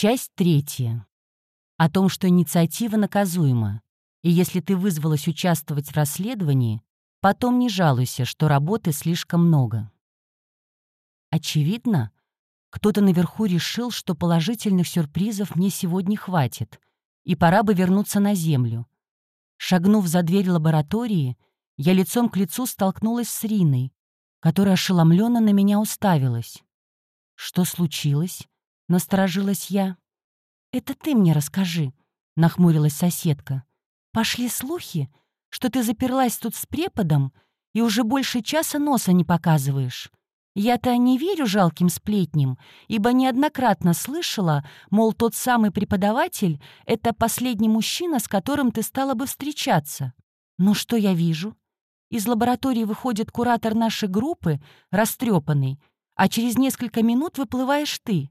Часть третья. О том, что инициатива наказуема, и если ты вызвалась участвовать в расследовании, потом не жалуйся, что работы слишком много. Очевидно, кто-то наверху решил, что положительных сюрпризов мне сегодня хватит, и пора бы вернуться на Землю. Шагнув за дверь лаборатории, я лицом к лицу столкнулась с Риной, которая ошеломленно на меня уставилась. «Что случилось?» — насторожилась я. «Это ты мне расскажи», — нахмурилась соседка. «Пошли слухи, что ты заперлась тут с преподом и уже больше часа носа не показываешь. Я-то не верю жалким сплетням, ибо неоднократно слышала, мол, тот самый преподаватель — это последний мужчина, с которым ты стала бы встречаться. Но что я вижу? Из лаборатории выходит куратор нашей группы, растрепанный, а через несколько минут выплываешь ты.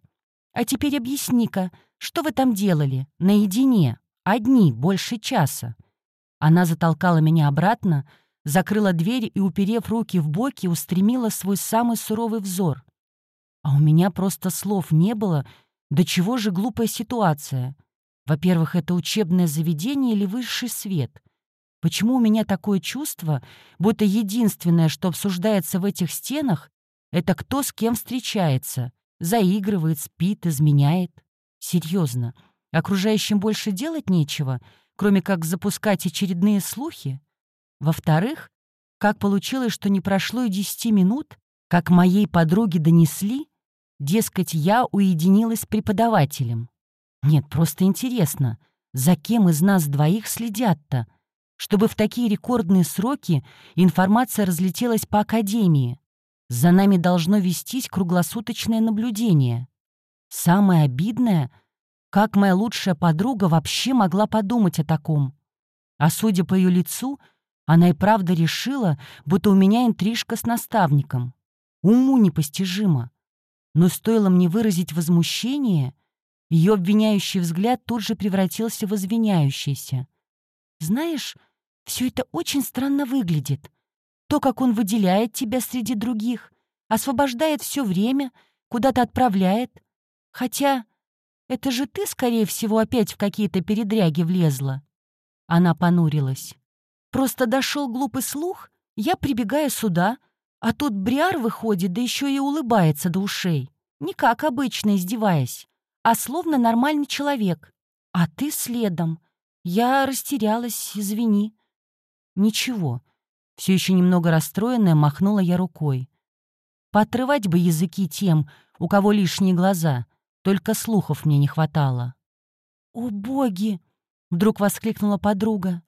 А теперь объясни-ка, что вы там делали, наедине, одни, больше часа?» Она затолкала меня обратно, закрыла дверь и, уперев руки в боки, устремила свой самый суровый взор. А у меня просто слов не было, до чего же глупая ситуация. Во-первых, это учебное заведение или высший свет. Почему у меня такое чувство, будто единственное, что обсуждается в этих стенах, это кто с кем встречается, заигрывает, спит, изменяет? Серьезно, окружающим больше делать нечего, кроме как запускать очередные слухи? Во-вторых, как получилось, что не прошло и десяти минут, как моей подруге донесли, дескать, я уединилась с преподавателем. Нет, просто интересно, за кем из нас двоих следят-то, чтобы в такие рекордные сроки информация разлетелась по академии. За нами должно вестись круглосуточное наблюдение. Самое обидное, как моя лучшая подруга вообще могла подумать о таком. А судя по ее лицу — она и правда решила, будто у меня интрижка с наставником. Уму непостижимо. Но стоило мне выразить возмущение, ее обвиняющий взгляд тут же превратился в извиняющийся. «Знаешь, все это очень странно выглядит. То, как он выделяет тебя среди других, освобождает все время, куда-то отправляет. Хотя это же ты, скорее всего, опять в какие-то передряги влезла». Она понурилась. Просто дошел глупый слух, я прибегаю сюда, а тут Бриар выходит, да еще и улыбается до ушей. Не как обычно, издеваясь, а словно нормальный человек. А ты следом. Я растерялась, извини. Ничего. Все еще немного расстроенная, махнула я рукой. Поотрывать бы языки тем, у кого лишние глаза, только слухов мне не хватало. «О, боги!» — вдруг воскликнула подруга.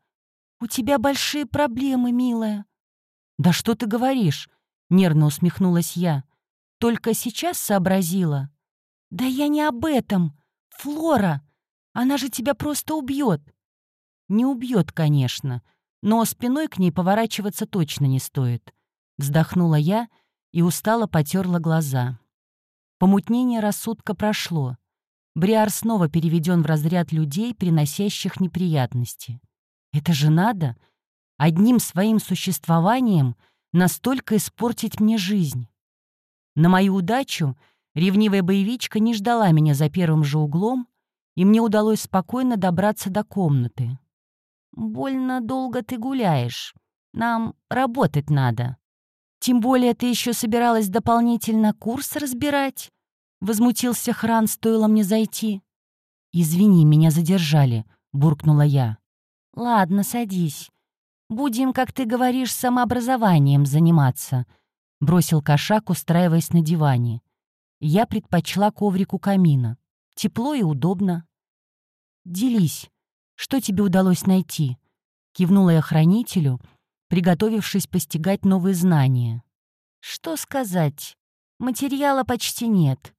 «У тебя большие проблемы, милая». «Да что ты говоришь?» — нервно усмехнулась я. «Только сейчас сообразила». «Да я не об этом. Флора! Она же тебя просто убьет. «Не убьет, конечно, но спиной к ней поворачиваться точно не стоит». Вздохнула я и устало потерла глаза. Помутнение рассудка прошло. Бриар снова переведен в разряд людей, приносящих неприятности. Это же надо одним своим существованием настолько испортить мне жизнь. На мою удачу ревнивая боевичка не ждала меня за первым же углом, и мне удалось спокойно добраться до комнаты. «Больно долго ты гуляешь. Нам работать надо. Тем более ты еще собиралась дополнительно курс разбирать?» Возмутился Хран, стоило мне зайти. «Извини, меня задержали», — буркнула я. «Ладно, садись. Будем, как ты говоришь, самообразованием заниматься», — бросил кошак, устраиваясь на диване. Я предпочла коврику камина. Тепло и удобно. «Делись. Что тебе удалось найти?» — кивнула я хранителю, приготовившись постигать новые знания. «Что сказать? Материала почти нет.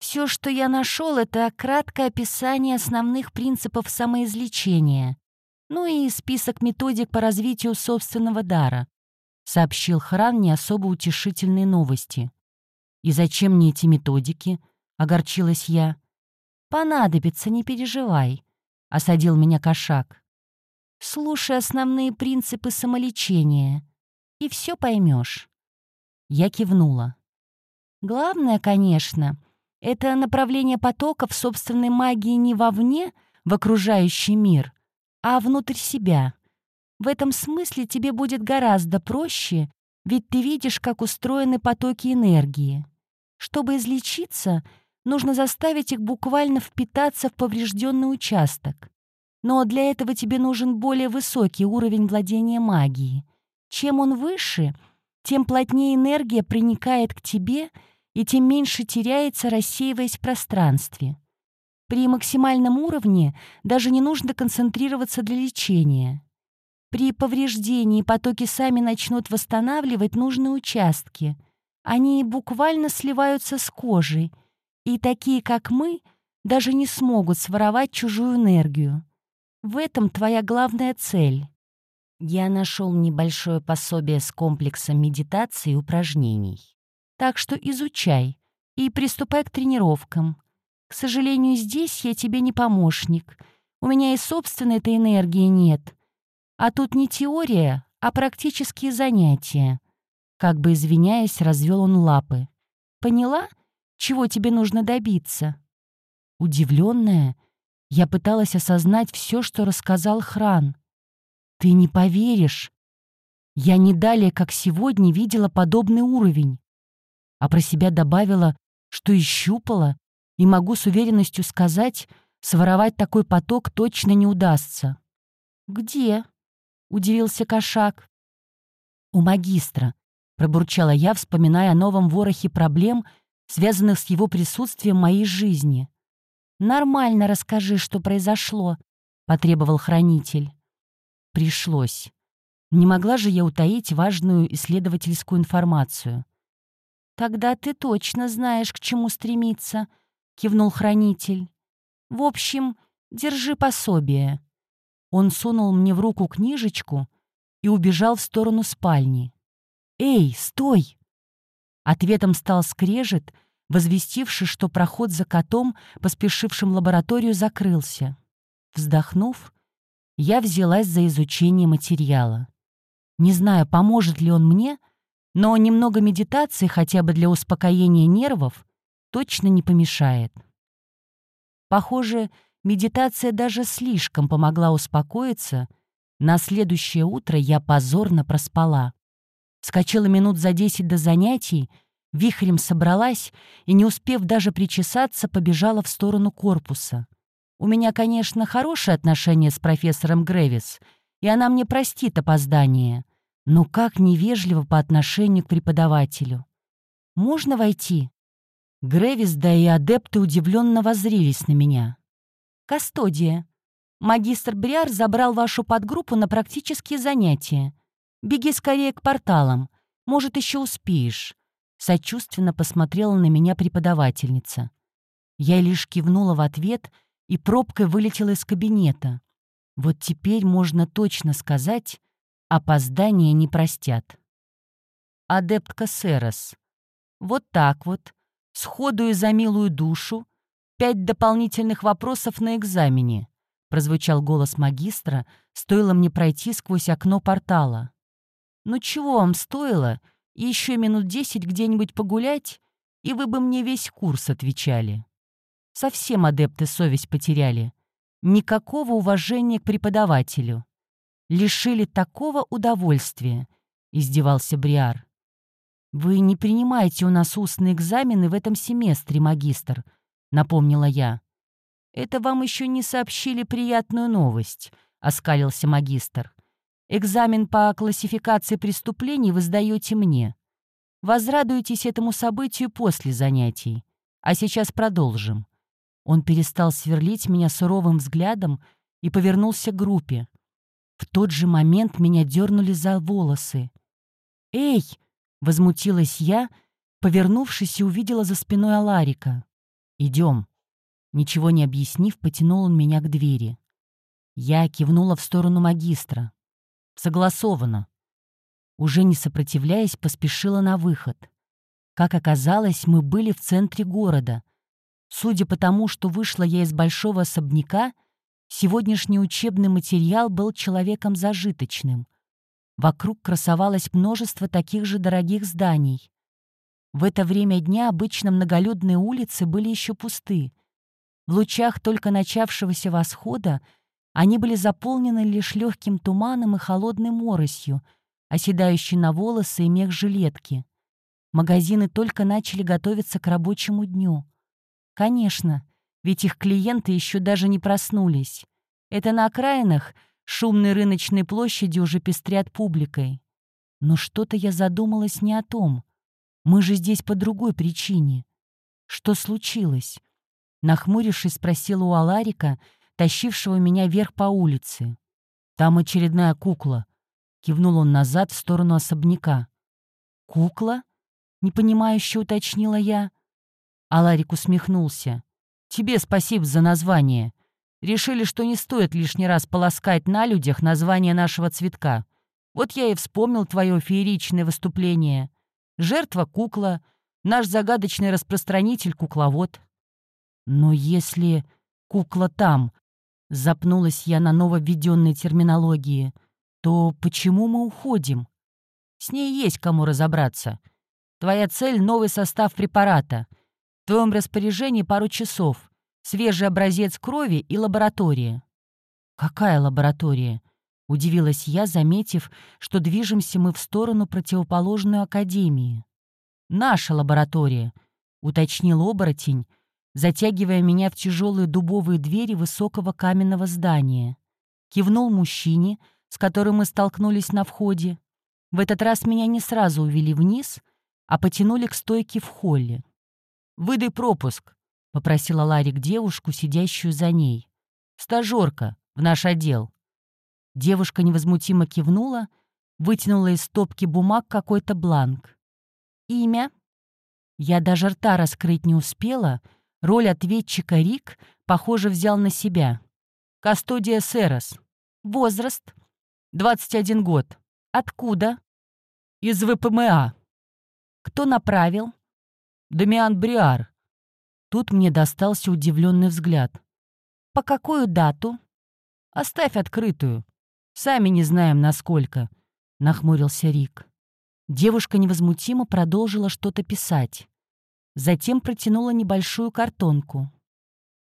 Все, что я нашел, это краткое описание основных принципов самоизлечения ну и список методик по развитию собственного дара», — сообщил Хран не особо утешительные новости. «И зачем мне эти методики?» — огорчилась я. «Понадобится, не переживай», — осадил меня кошак. «Слушай основные принципы самолечения, и все поймешь». Я кивнула. «Главное, конечно, Это направление потоков собственной магии не вовне, в окружающий мир, а внутрь себя. В этом смысле тебе будет гораздо проще, ведь ты видишь, как устроены потоки энергии. Чтобы излечиться, нужно заставить их буквально впитаться в поврежденный участок. Но для этого тебе нужен более высокий уровень владения магией. Чем он выше, тем плотнее энергия проникает к тебе и тем меньше теряется, рассеиваясь в пространстве. При максимальном уровне даже не нужно концентрироваться для лечения. При повреждении потоки сами начнут восстанавливать нужные участки. Они буквально сливаются с кожей, и такие, как мы, даже не смогут своровать чужую энергию. В этом твоя главная цель. Я нашел небольшое пособие с комплексом медитации и упражнений. Так что изучай и приступай к тренировкам. К сожалению, здесь я тебе не помощник. У меня и собственной этой энергии нет — а тут не теория, а практические занятия. Как бы извиняясь, развел он лапы. Поняла, чего тебе нужно добиться? Удивленная, я пыталась осознать все, что рассказал Хран. Ты не поверишь. Я не далее, как сегодня, видела подобный уровень. А про себя добавила, что и щупала, и могу с уверенностью сказать, своровать такой поток точно не удастся. «Где?» — удивился кошак. «У магистра», — пробурчала я, вспоминая о новом ворохе проблем, связанных с его присутствием в моей жизни. «Нормально расскажи, что произошло», — потребовал хранитель. Пришлось. Не могла же я утаить важную исследовательскую информацию. «Тогда ты точно знаешь, к чему стремиться», — кивнул хранитель. «В общем, держи пособие. Он сунул мне в руку книжечку и убежал в сторону спальни. «Эй, стой!» Ответом стал скрежет, возвестивший, что проход за котом, поспешившим лабораторию, закрылся. Вздохнув, я взялась за изучение материала. Не знаю, поможет ли он мне, но немного медитации хотя бы для успокоения нервов точно не помешает. Похоже, Медитация даже слишком помогла успокоиться. На следующее утро я позорно проспала. Скочила минут за десять до занятий, вихрем собралась и, не успев даже причесаться, побежала в сторону корпуса. У меня, конечно, хорошие отношения с профессором Грэвис, и она мне простит опоздание. Но как невежливо по отношению к преподавателю. «Можно войти?» Грэвис, да и адепты удивленно воззрелись на меня. Кастодия. Магистр Бриар забрал вашу подгруппу на практические занятия. Беги скорее к порталам. Может, еще успеешь. Сочувственно посмотрела на меня преподавательница. Я лишь кивнула в ответ и пробкой вылетела из кабинета. Вот теперь можно точно сказать, опоздание не простят. Адептка Серос. Вот так вот, сходу и за милую душу, пять дополнительных вопросов на экзамене», — прозвучал голос магистра, стоило мне пройти сквозь окно портала. «Ну чего вам стоило? Еще минут десять где-нибудь погулять, и вы бы мне весь курс отвечали». Совсем адепты совесть потеряли. Никакого уважения к преподавателю. Лишили такого удовольствия, — издевался Бриар. «Вы не принимаете у нас устные экзамены в этом семестре, магистр», — напомнила я. «Это вам еще не сообщили приятную новость», — оскалился магистр. «Экзамен по классификации преступлений вы сдаете мне. Возрадуйтесь этому событию после занятий. А сейчас продолжим». Он перестал сверлить меня суровым взглядом и повернулся к группе. В тот же момент меня дернули за волосы. «Эй!» — возмутилась я, повернувшись и увидела за спиной Аларика. «Идем». Ничего не объяснив, потянул он меня к двери. Я кивнула в сторону магистра. «Согласовано». Уже не сопротивляясь, поспешила на выход. Как оказалось, мы были в центре города. Судя по тому, что вышла я из большого особняка, сегодняшний учебный материал был человеком зажиточным. Вокруг красовалось множество таких же дорогих зданий. В это время дня обычно многолюдные улицы были еще пусты. В лучах только начавшегося восхода они были заполнены лишь легким туманом и холодной моросью, оседающей на волосы и мех жилетки. Магазины только начали готовиться к рабочему дню. Конечно, ведь их клиенты еще даже не проснулись. Это на окраинах шумной рыночной площади уже пестрят публикой. Но что-то я задумалась не о том. Мы же здесь по другой причине. Что случилось? Нахмурившись, спросила у Аларика, тащившего меня вверх по улице. «Там очередная кукла», — кивнул он назад в сторону особняка. «Кукла?» — непонимающе уточнила я. Аларик усмехнулся. «Тебе спасибо за название. Решили, что не стоит лишний раз полоскать на людях название нашего цветка. Вот я и вспомнил твое фееричное выступление. Жертва — кукла, наш загадочный распространитель — кукловод. Но если кукла там, запнулась я на нововведенной терминологии, то почему мы уходим? С ней есть кому разобраться. Твоя цель — новый состав препарата. В твоем распоряжении пару часов. Свежий образец крови и лаборатория. Какая лаборатория? Удивилась я, заметив, что движемся мы в сторону противоположную академии. «Наша лаборатория», — уточнил оборотень, затягивая меня в тяжелые дубовые двери высокого каменного здания. Кивнул мужчине, с которым мы столкнулись на входе. В этот раз меня не сразу увели вниз, а потянули к стойке в холле. «Выдай пропуск», — попросила Ларик девушку, сидящую за ней. «Стажерка, в наш отдел». Девушка невозмутимо кивнула, вытянула из стопки бумаг какой-то бланк. «Имя?» Я даже рта раскрыть не успела — Роль ответчика Рик, похоже, взял на себя. Кастодия Серос. Возраст. 21 год. Откуда? Из ВПМА. Кто направил? Дамиан Бриар. Тут мне достался удивленный взгляд. По какую дату? Оставь открытую. Сами не знаем, насколько, нахмурился Рик. Девушка невозмутимо продолжила что-то писать. Затем протянула небольшую картонку.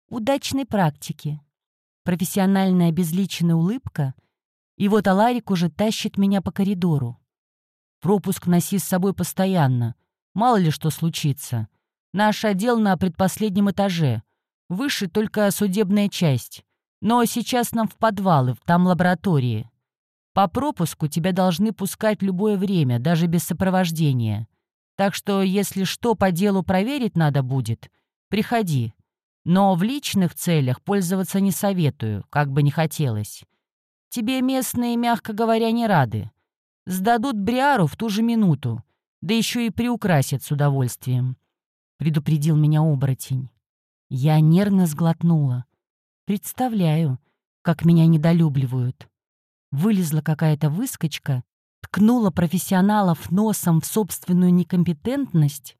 Удачной практики. Профессиональная обезличенная улыбка. И вот Аларик уже тащит меня по коридору. Пропуск носи с собой постоянно. Мало ли что случится. Наш отдел на предпоследнем этаже. Выше только судебная часть. Но сейчас нам в подвалы, там лаборатории. По пропуску тебя должны пускать любое время, даже без сопровождения. Так что, если что по делу проверить надо будет, приходи. Но в личных целях пользоваться не советую, как бы не хотелось. Тебе местные, мягко говоря, не рады. Сдадут Бриару в ту же минуту, да еще и приукрасят с удовольствием», — предупредил меня оборотень. Я нервно сглотнула. Представляю, как меня недолюбливают. Вылезла какая-то выскочка ткнула профессионалов носом в собственную некомпетентность,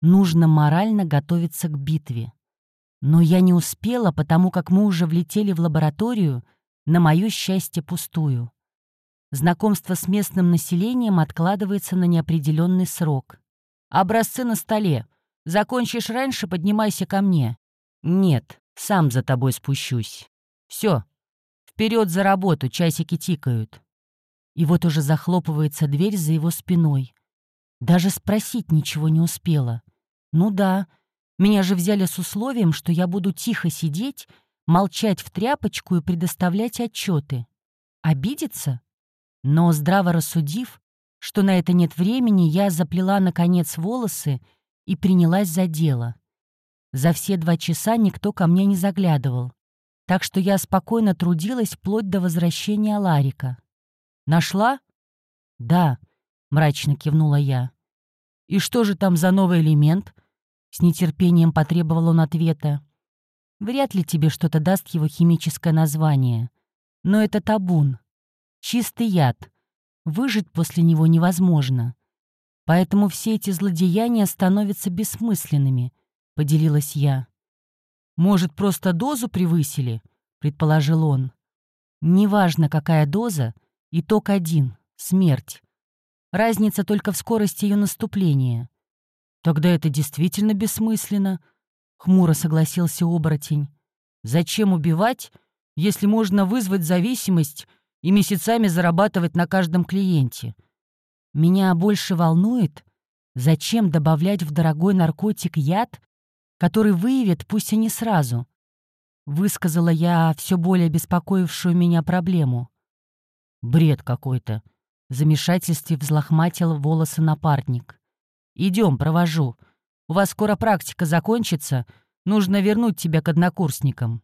нужно морально готовиться к битве. Но я не успела, потому как мы уже влетели в лабораторию, на мое счастье пустую. Знакомство с местным населением откладывается на неопределенный срок. Образцы на столе. Закончишь раньше, поднимайся ко мне. Нет, сам за тобой спущусь. Все. Вперед за работу, часики тикают. И вот уже захлопывается дверь за его спиной. Даже спросить ничего не успела. Ну да, меня же взяли с условием, что я буду тихо сидеть, молчать в тряпочку и предоставлять отчеты. Обидеться? Но здраво рассудив, что на это нет времени, я заплела, наконец, волосы и принялась за дело. За все два часа никто ко мне не заглядывал, так что я спокойно трудилась вплоть до возвращения Ларика. Нашла?» «Да», — мрачно кивнула я. «И что же там за новый элемент?» С нетерпением потребовал он ответа. «Вряд ли тебе что-то даст его химическое название. Но это табун. Чистый яд. Выжить после него невозможно. Поэтому все эти злодеяния становятся бессмысленными», — поделилась я. «Может, просто дозу превысили?» — предположил он. «Неважно, какая доза, Итог один — смерть. Разница только в скорости ее наступления. «Тогда это действительно бессмысленно», — хмуро согласился оборотень. «Зачем убивать, если можно вызвать зависимость и месяцами зарабатывать на каждом клиенте? Меня больше волнует, зачем добавлять в дорогой наркотик яд, который выявит, пусть и не сразу. Высказала я все более беспокоившую меня проблему. Бред какой-то. В замешательстве взлохматил волосы напарник. Идем, провожу. У вас скоро практика закончится. Нужно вернуть тебя к однокурсникам.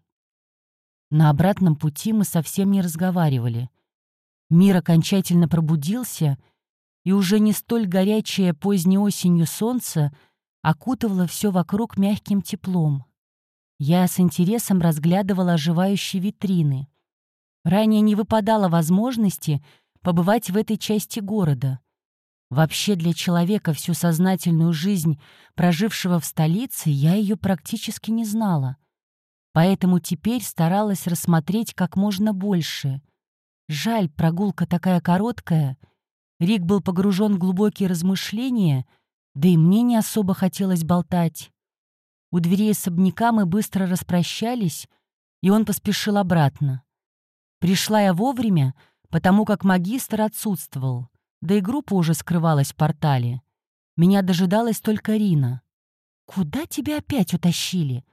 На обратном пути мы совсем не разговаривали. Мир окончательно пробудился, и уже не столь горячее поздней осенью солнце окутывало все вокруг мягким теплом. Я с интересом разглядывала оживающие витрины. Ранее не выпадало возможности побывать в этой части города. Вообще для человека всю сознательную жизнь, прожившего в столице, я ее практически не знала — поэтому теперь старалась рассмотреть как можно больше. Жаль, прогулка такая короткая. Рик был погружен в глубокие размышления, да и мне не особо хотелось болтать. У дверей особняка мы быстро распрощались, и он поспешил обратно. Пришла я вовремя, потому как магистр отсутствовал, да и группа уже скрывалась в портале. Меня дожидалась только Рина. «Куда тебя опять утащили?»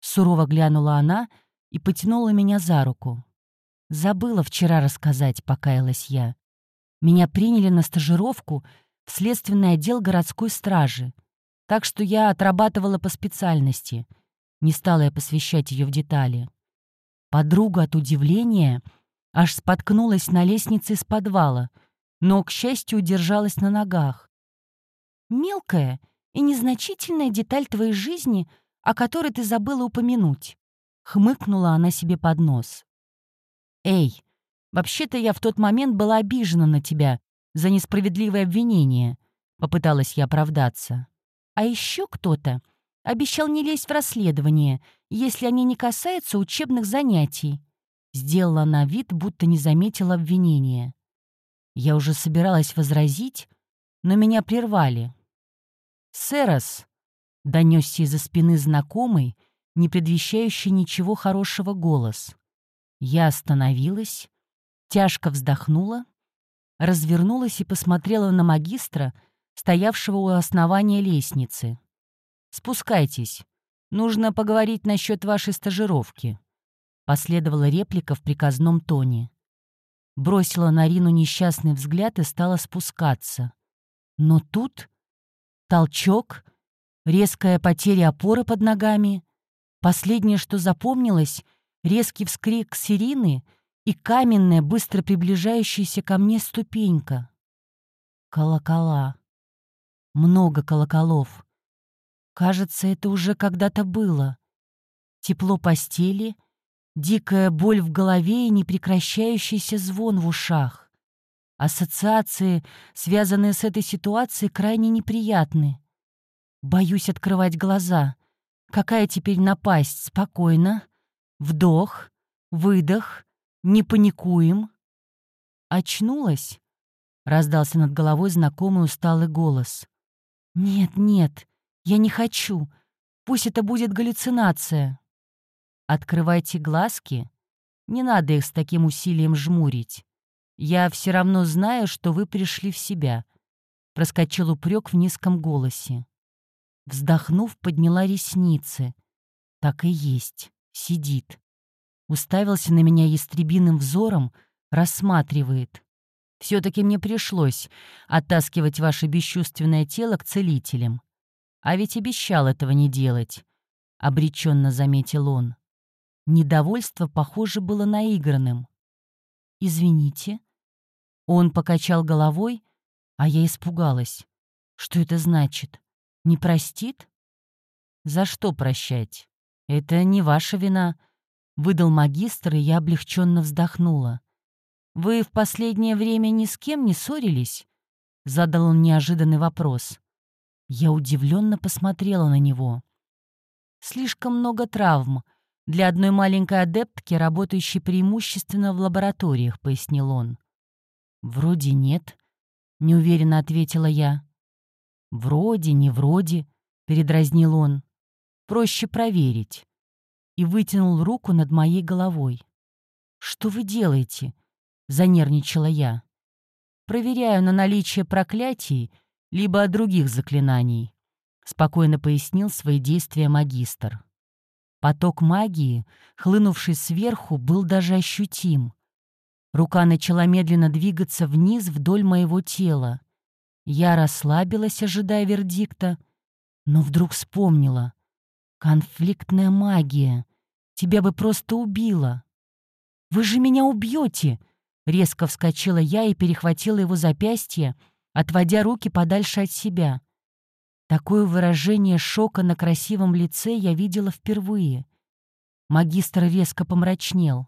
Сурово глянула она и потянула меня за руку. «Забыла вчера рассказать», — покаялась я. «Меня приняли на стажировку в следственный отдел городской стражи, так что я отрабатывала по специальности. Не стала я посвящать ее в детали. Подруга от удивления аж споткнулась на лестнице из подвала, но, к счастью, удержалась на ногах. «Мелкая и незначительная деталь твоей жизни — о которой ты забыла упомянуть», — хмыкнула она себе под нос. «Эй, вообще-то я в тот момент была обижена на тебя за несправедливое обвинение», — попыталась я оправдаться. «А еще кто-то обещал не лезть в расследование, если они не касаются учебных занятий», — сделала она вид, будто не заметила обвинения. Я уже собиралась возразить, но меня прервали. «Сэрос», — донесся из-за спины знакомый, не предвещающий ничего хорошего голос. Я остановилась, тяжко вздохнула, развернулась и посмотрела на магистра, стоявшего у основания лестницы. «Спускайтесь. Нужно поговорить насчет вашей стажировки», — последовала реплика в приказном тоне. Бросила на Рину несчастный взгляд и стала спускаться. Но тут толчок — резкая потеря опоры под ногами. Последнее, что запомнилось, резкий вскрик сирины и каменная, быстро приближающаяся ко мне ступенька. Колокола. Много колоколов. Кажется, это уже когда-то было. Тепло постели, дикая боль в голове и непрекращающийся звон в ушах. Ассоциации, связанные с этой ситуацией, крайне неприятны. Боюсь открывать глаза. Какая теперь напасть? Спокойно. Вдох, выдох, не паникуем. Очнулась? Раздался над головой знакомый усталый голос. Нет, нет, я не хочу. Пусть это будет галлюцинация. Открывайте глазки. Не надо их с таким усилием жмурить. Я все равно знаю, что вы пришли в себя. Проскочил упрек в низком голосе. Вздохнув, подняла ресницы. Так и есть, сидит. Уставился на меня ястребиным взором, рассматривает. Все-таки мне пришлось оттаскивать ваше бесчувственное тело к целителям. А ведь обещал этого не делать, — обреченно заметил он. Недовольство, похоже, было наигранным. «Извините». Он покачал головой, а я испугалась. Что это значит? Не простит? За что прощать? Это не ваша вина, выдал магистр, и я облегченно вздохнула. Вы в последнее время ни с кем не ссорились? Задал он неожиданный вопрос. Я удивленно посмотрела на него. Слишком много травм для одной маленькой адептки, работающей преимущественно в лабораториях, пояснил он. Вроде нет, неуверенно ответила я. «Вроде, не вроде», — передразнил он. «Проще проверить». И вытянул руку над моей головой. «Что вы делаете?» — занервничала я. «Проверяю на наличие проклятий, либо других заклинаний», — спокойно пояснил свои действия магистр. Поток магии, хлынувший сверху, был даже ощутим. Рука начала медленно двигаться вниз вдоль моего тела. Я расслабилась, ожидая вердикта, но вдруг вспомнила. «Конфликтная магия. Тебя бы просто убила». «Вы же меня убьете!» Резко вскочила я и перехватила его запястье, отводя руки подальше от себя. Такое выражение шока на красивом лице я видела впервые. Магистр резко помрачнел.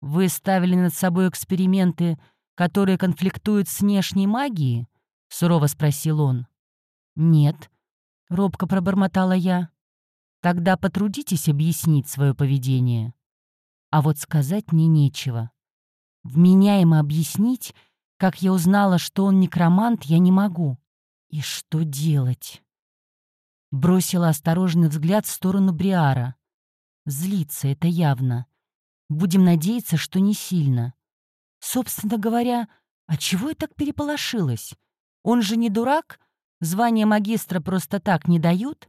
«Вы ставили над собой эксперименты, которые конфликтуют с внешней магией?» — сурово спросил он. «Нет», — робко пробормотала я. «Тогда потрудитесь объяснить свое поведение». А вот сказать мне нечего. Вменяемо объяснить, как я узнала, что он некромант, я не могу. И что делать? Бросила осторожный взгляд в сторону Бриара. Злиться это явно. Будем надеяться, что не сильно. Собственно говоря, а чего я так переполошилась? Он же не дурак? Звание магистра просто так не дают?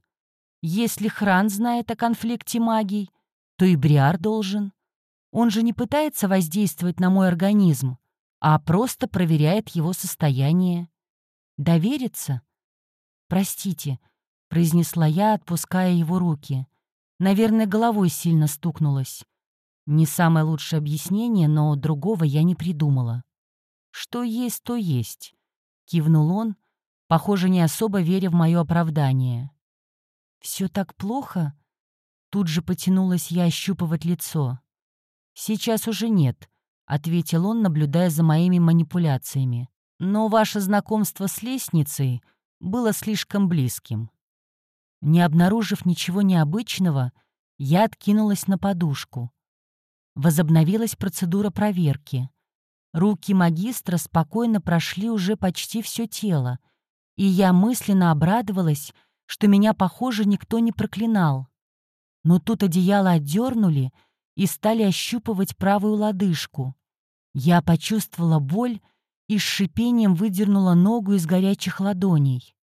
Если Хран знает о конфликте магий, то и Бриар должен. Он же не пытается воздействовать на мой организм, а просто проверяет его состояние. Довериться? Простите, произнесла я, отпуская его руки. Наверное, головой сильно стукнулась. Не самое лучшее объяснение, но другого я не придумала. Что есть, то есть. Кивнул он, похоже, не особо веря в мое оправдание. Все так плохо? Тут же потянулась я ощупывать лицо. Сейчас уже нет, ответил он, наблюдая за моими манипуляциями но ваше знакомство с лестницей было слишком близким. Не обнаружив ничего необычного, я откинулась на подушку. Возобновилась процедура проверки. Руки магистра спокойно прошли уже почти все тело, и я мысленно обрадовалась, что меня, похоже, никто не проклинал. Но тут одеяло отдернули и стали ощупывать правую лодыжку. Я почувствовала боль и с шипением выдернула ногу из горячих ладоней.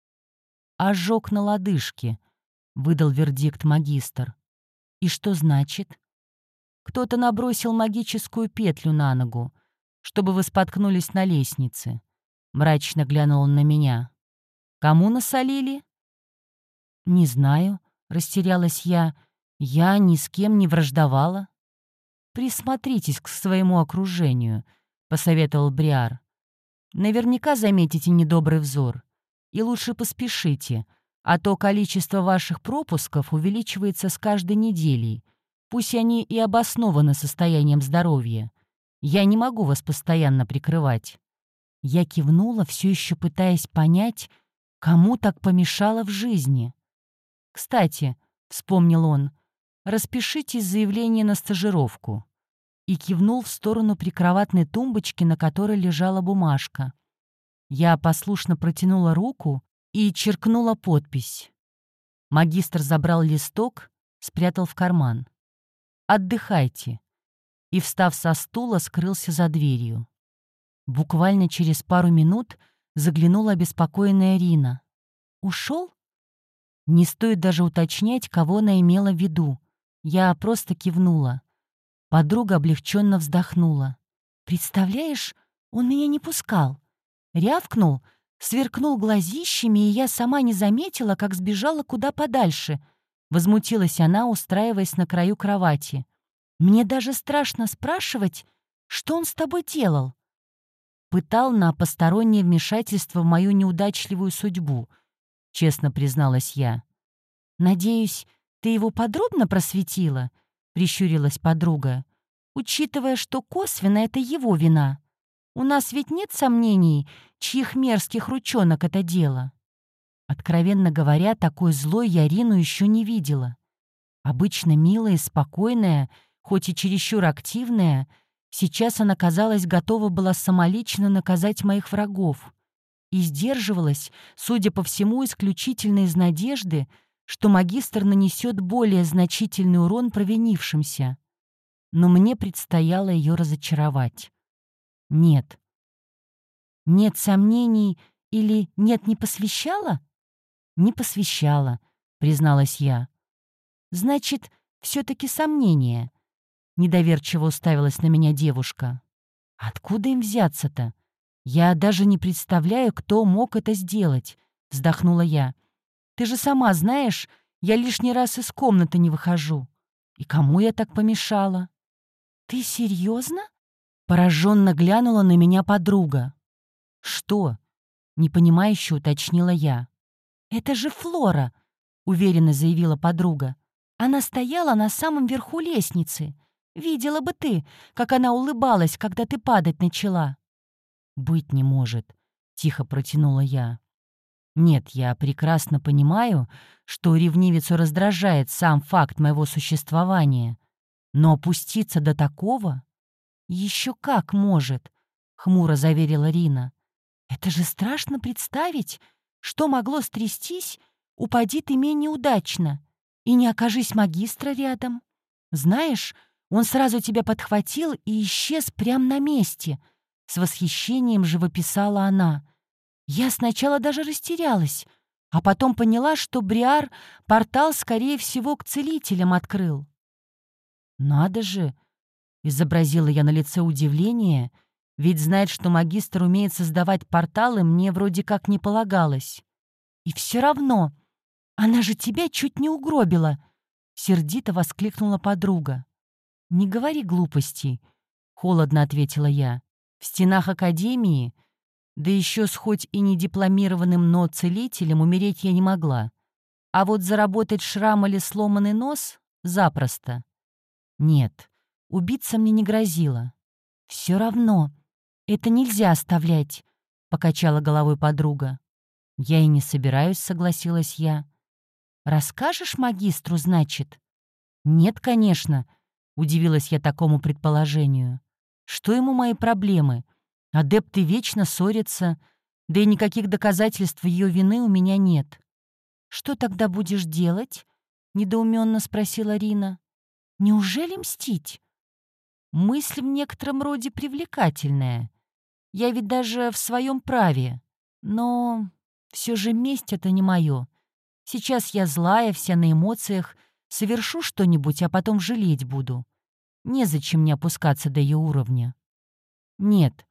«Ожог на лодыжке», — выдал вердикт магистр. «И что значит?» «Кто-то набросил магическую петлю на ногу, чтобы вы споткнулись на лестнице», — мрачно глянул он на меня. «Кому насолили?» «Не знаю», — растерялась я. «Я ни с кем не враждовала». «Присмотритесь к своему окружению», — посоветовал Бриар. Наверняка заметите недобрый взор. И лучше поспешите, а то количество ваших пропусков увеличивается с каждой неделей. Пусть они и обоснованы состоянием здоровья. Я не могу вас постоянно прикрывать». Я кивнула, все еще пытаясь понять, кому так помешало в жизни. «Кстати», — вспомнил он, — «распишитесь заявление на стажировку» и кивнул в сторону прикроватной тумбочки, на которой лежала бумажка. Я послушно протянула руку и черкнула подпись. Магистр забрал листок, спрятал в карман. «Отдыхайте», и, встав со стула, скрылся за дверью. Буквально через пару минут заглянула обеспокоенная Рина. «Ушел?» Не стоит даже уточнять, кого она имела в виду. Я просто кивнула. Подруга облегченно вздохнула. «Представляешь, он меня не пускал. Рявкнул, сверкнул глазищами, и я сама не заметила, как сбежала куда подальше. Возмутилась она, устраиваясь на краю кровати. «Мне даже страшно спрашивать, что он с тобой делал?» Пытал на постороннее вмешательство в мою неудачливую судьбу, честно призналась я. «Надеюсь, ты его подробно просветила?» — прищурилась подруга. «Учитывая, что косвенно это его вина. У нас ведь нет сомнений, чьих мерзких ручонок это дело». Откровенно говоря, такой злой Рину еще не видела. Обычно милая и спокойная, хоть и чересчур активная, сейчас она, казалось, готова была самолично наказать моих врагов. и сдерживалась, судя по всему, исключительно из надежды, что магистр нанесет более значительный урон провинившимся. Но мне предстояло ее разочаровать. Нет. Нет сомнений или нет не посвящала? Не посвящала, призналась я. Значит, все-таки сомнения. Недоверчиво уставилась на меня девушка. Откуда им взяться-то? Я даже не представляю, кто мог это сделать, вздохнула я. Ты же сама знаешь, я лишний раз из комнаты не выхожу. И кому я так помешала? Ты серьезно? Пораженно глянула на меня подруга. Что? Непонимающе уточнила я. Это же Флора, уверенно заявила подруга. Она стояла на самом верху лестницы. Видела бы ты, как она улыбалась, когда ты падать начала. «Быть не может», — тихо протянула я. «Нет, я прекрасно понимаю, что ревнивицу раздражает сам факт моего существования. Но опуститься до такого? Еще как может», — хмуро заверила Рина. «Это же страшно представить, что могло стрястись, упади ты менее удачно, и не окажись магистра рядом. Знаешь, он сразу тебя подхватил и исчез прямо на месте», — с восхищением живописала она. «Я сначала даже растерялась, а потом поняла, что Бриар портал, скорее всего, к целителям открыл». «Надо же!» — изобразила я на лице удивление, ведь знать, что магистр умеет создавать порталы, мне вроде как не полагалось. «И все равно, она же тебя чуть не угробила!» — сердито воскликнула подруга. «Не говори глупостей», — холодно ответила я. «В стенах Академии, да еще с хоть и не дипломированным, но целителем, умереть я не могла. А вот заработать шрам или сломанный нос — запросто. Нет, убиться мне не грозило. Все равно, это нельзя оставлять», — покачала головой подруга. «Я и не собираюсь», — согласилась я. «Расскажешь магистру, значит?» «Нет, конечно», — Удивилась я такому предположению. Что ему мои проблемы? Адепты вечно ссорятся, да и никаких доказательств ее вины у меня нет. «Что тогда будешь делать?» — недоуменно спросила Рина. «Неужели мстить?» Мысль в некотором роде привлекательная. Я ведь даже в своем праве. Но все же месть — это не мое. Сейчас я злая, вся на эмоциях — Совершу что-нибудь, а потом жалеть буду. Незачем мне опускаться до ее уровня. Нет,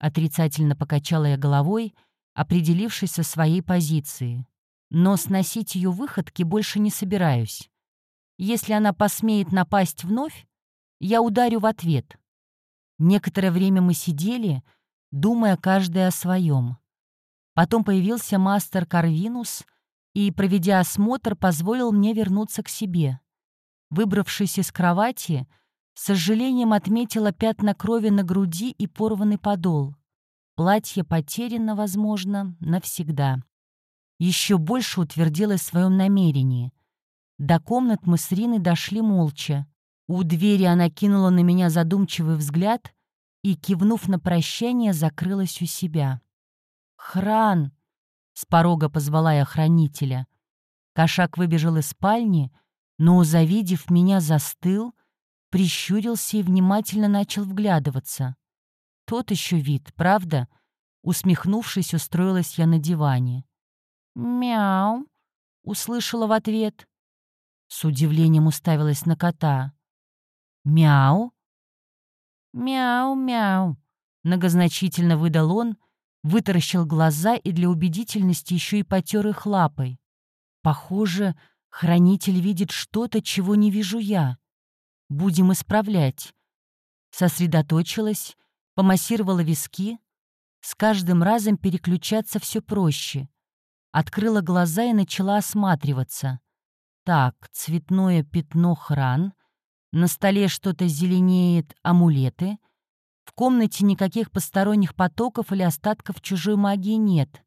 отрицательно покачала я головой, определившись со своей позиции. Но сносить ее выходки больше не собираюсь. Если она посмеет напасть вновь, я ударю в ответ. Некоторое время мы сидели, думая каждый о своем. Потом появился мастер Карвинус — и, проведя осмотр, позволил мне вернуться к себе. Выбравшись из кровати, с сожалением отметила пятна крови на груди и порванный подол. Платье потеряно, возможно, навсегда. Еще больше утвердилась в своем намерении. До комнат мы с Риной дошли молча. У двери она кинула на меня задумчивый взгляд и, кивнув на прощание, закрылась у себя. «Хран!» С порога позвала я хранителя. Кошак выбежал из спальни, но, завидев меня, застыл, прищурился и внимательно начал вглядываться. Тот еще вид, правда? Усмехнувшись, устроилась я на диване. «Мяу!» — услышала в ответ. С удивлением уставилась на кота. «Мяу?» «Мяу-мяу!» — многозначительно выдал он, вытаращил глаза и для убедительности еще и потер их лапой. Похоже, хранитель видит что-то, чего не вижу я. Будем исправлять. Сосредоточилась, помассировала виски. С каждым разом переключаться все проще. Открыла глаза и начала осматриваться. Так, цветное пятно хран. На столе что-то зеленеет, амулеты — в комнате никаких посторонних потоков или остатков чужой магии нет.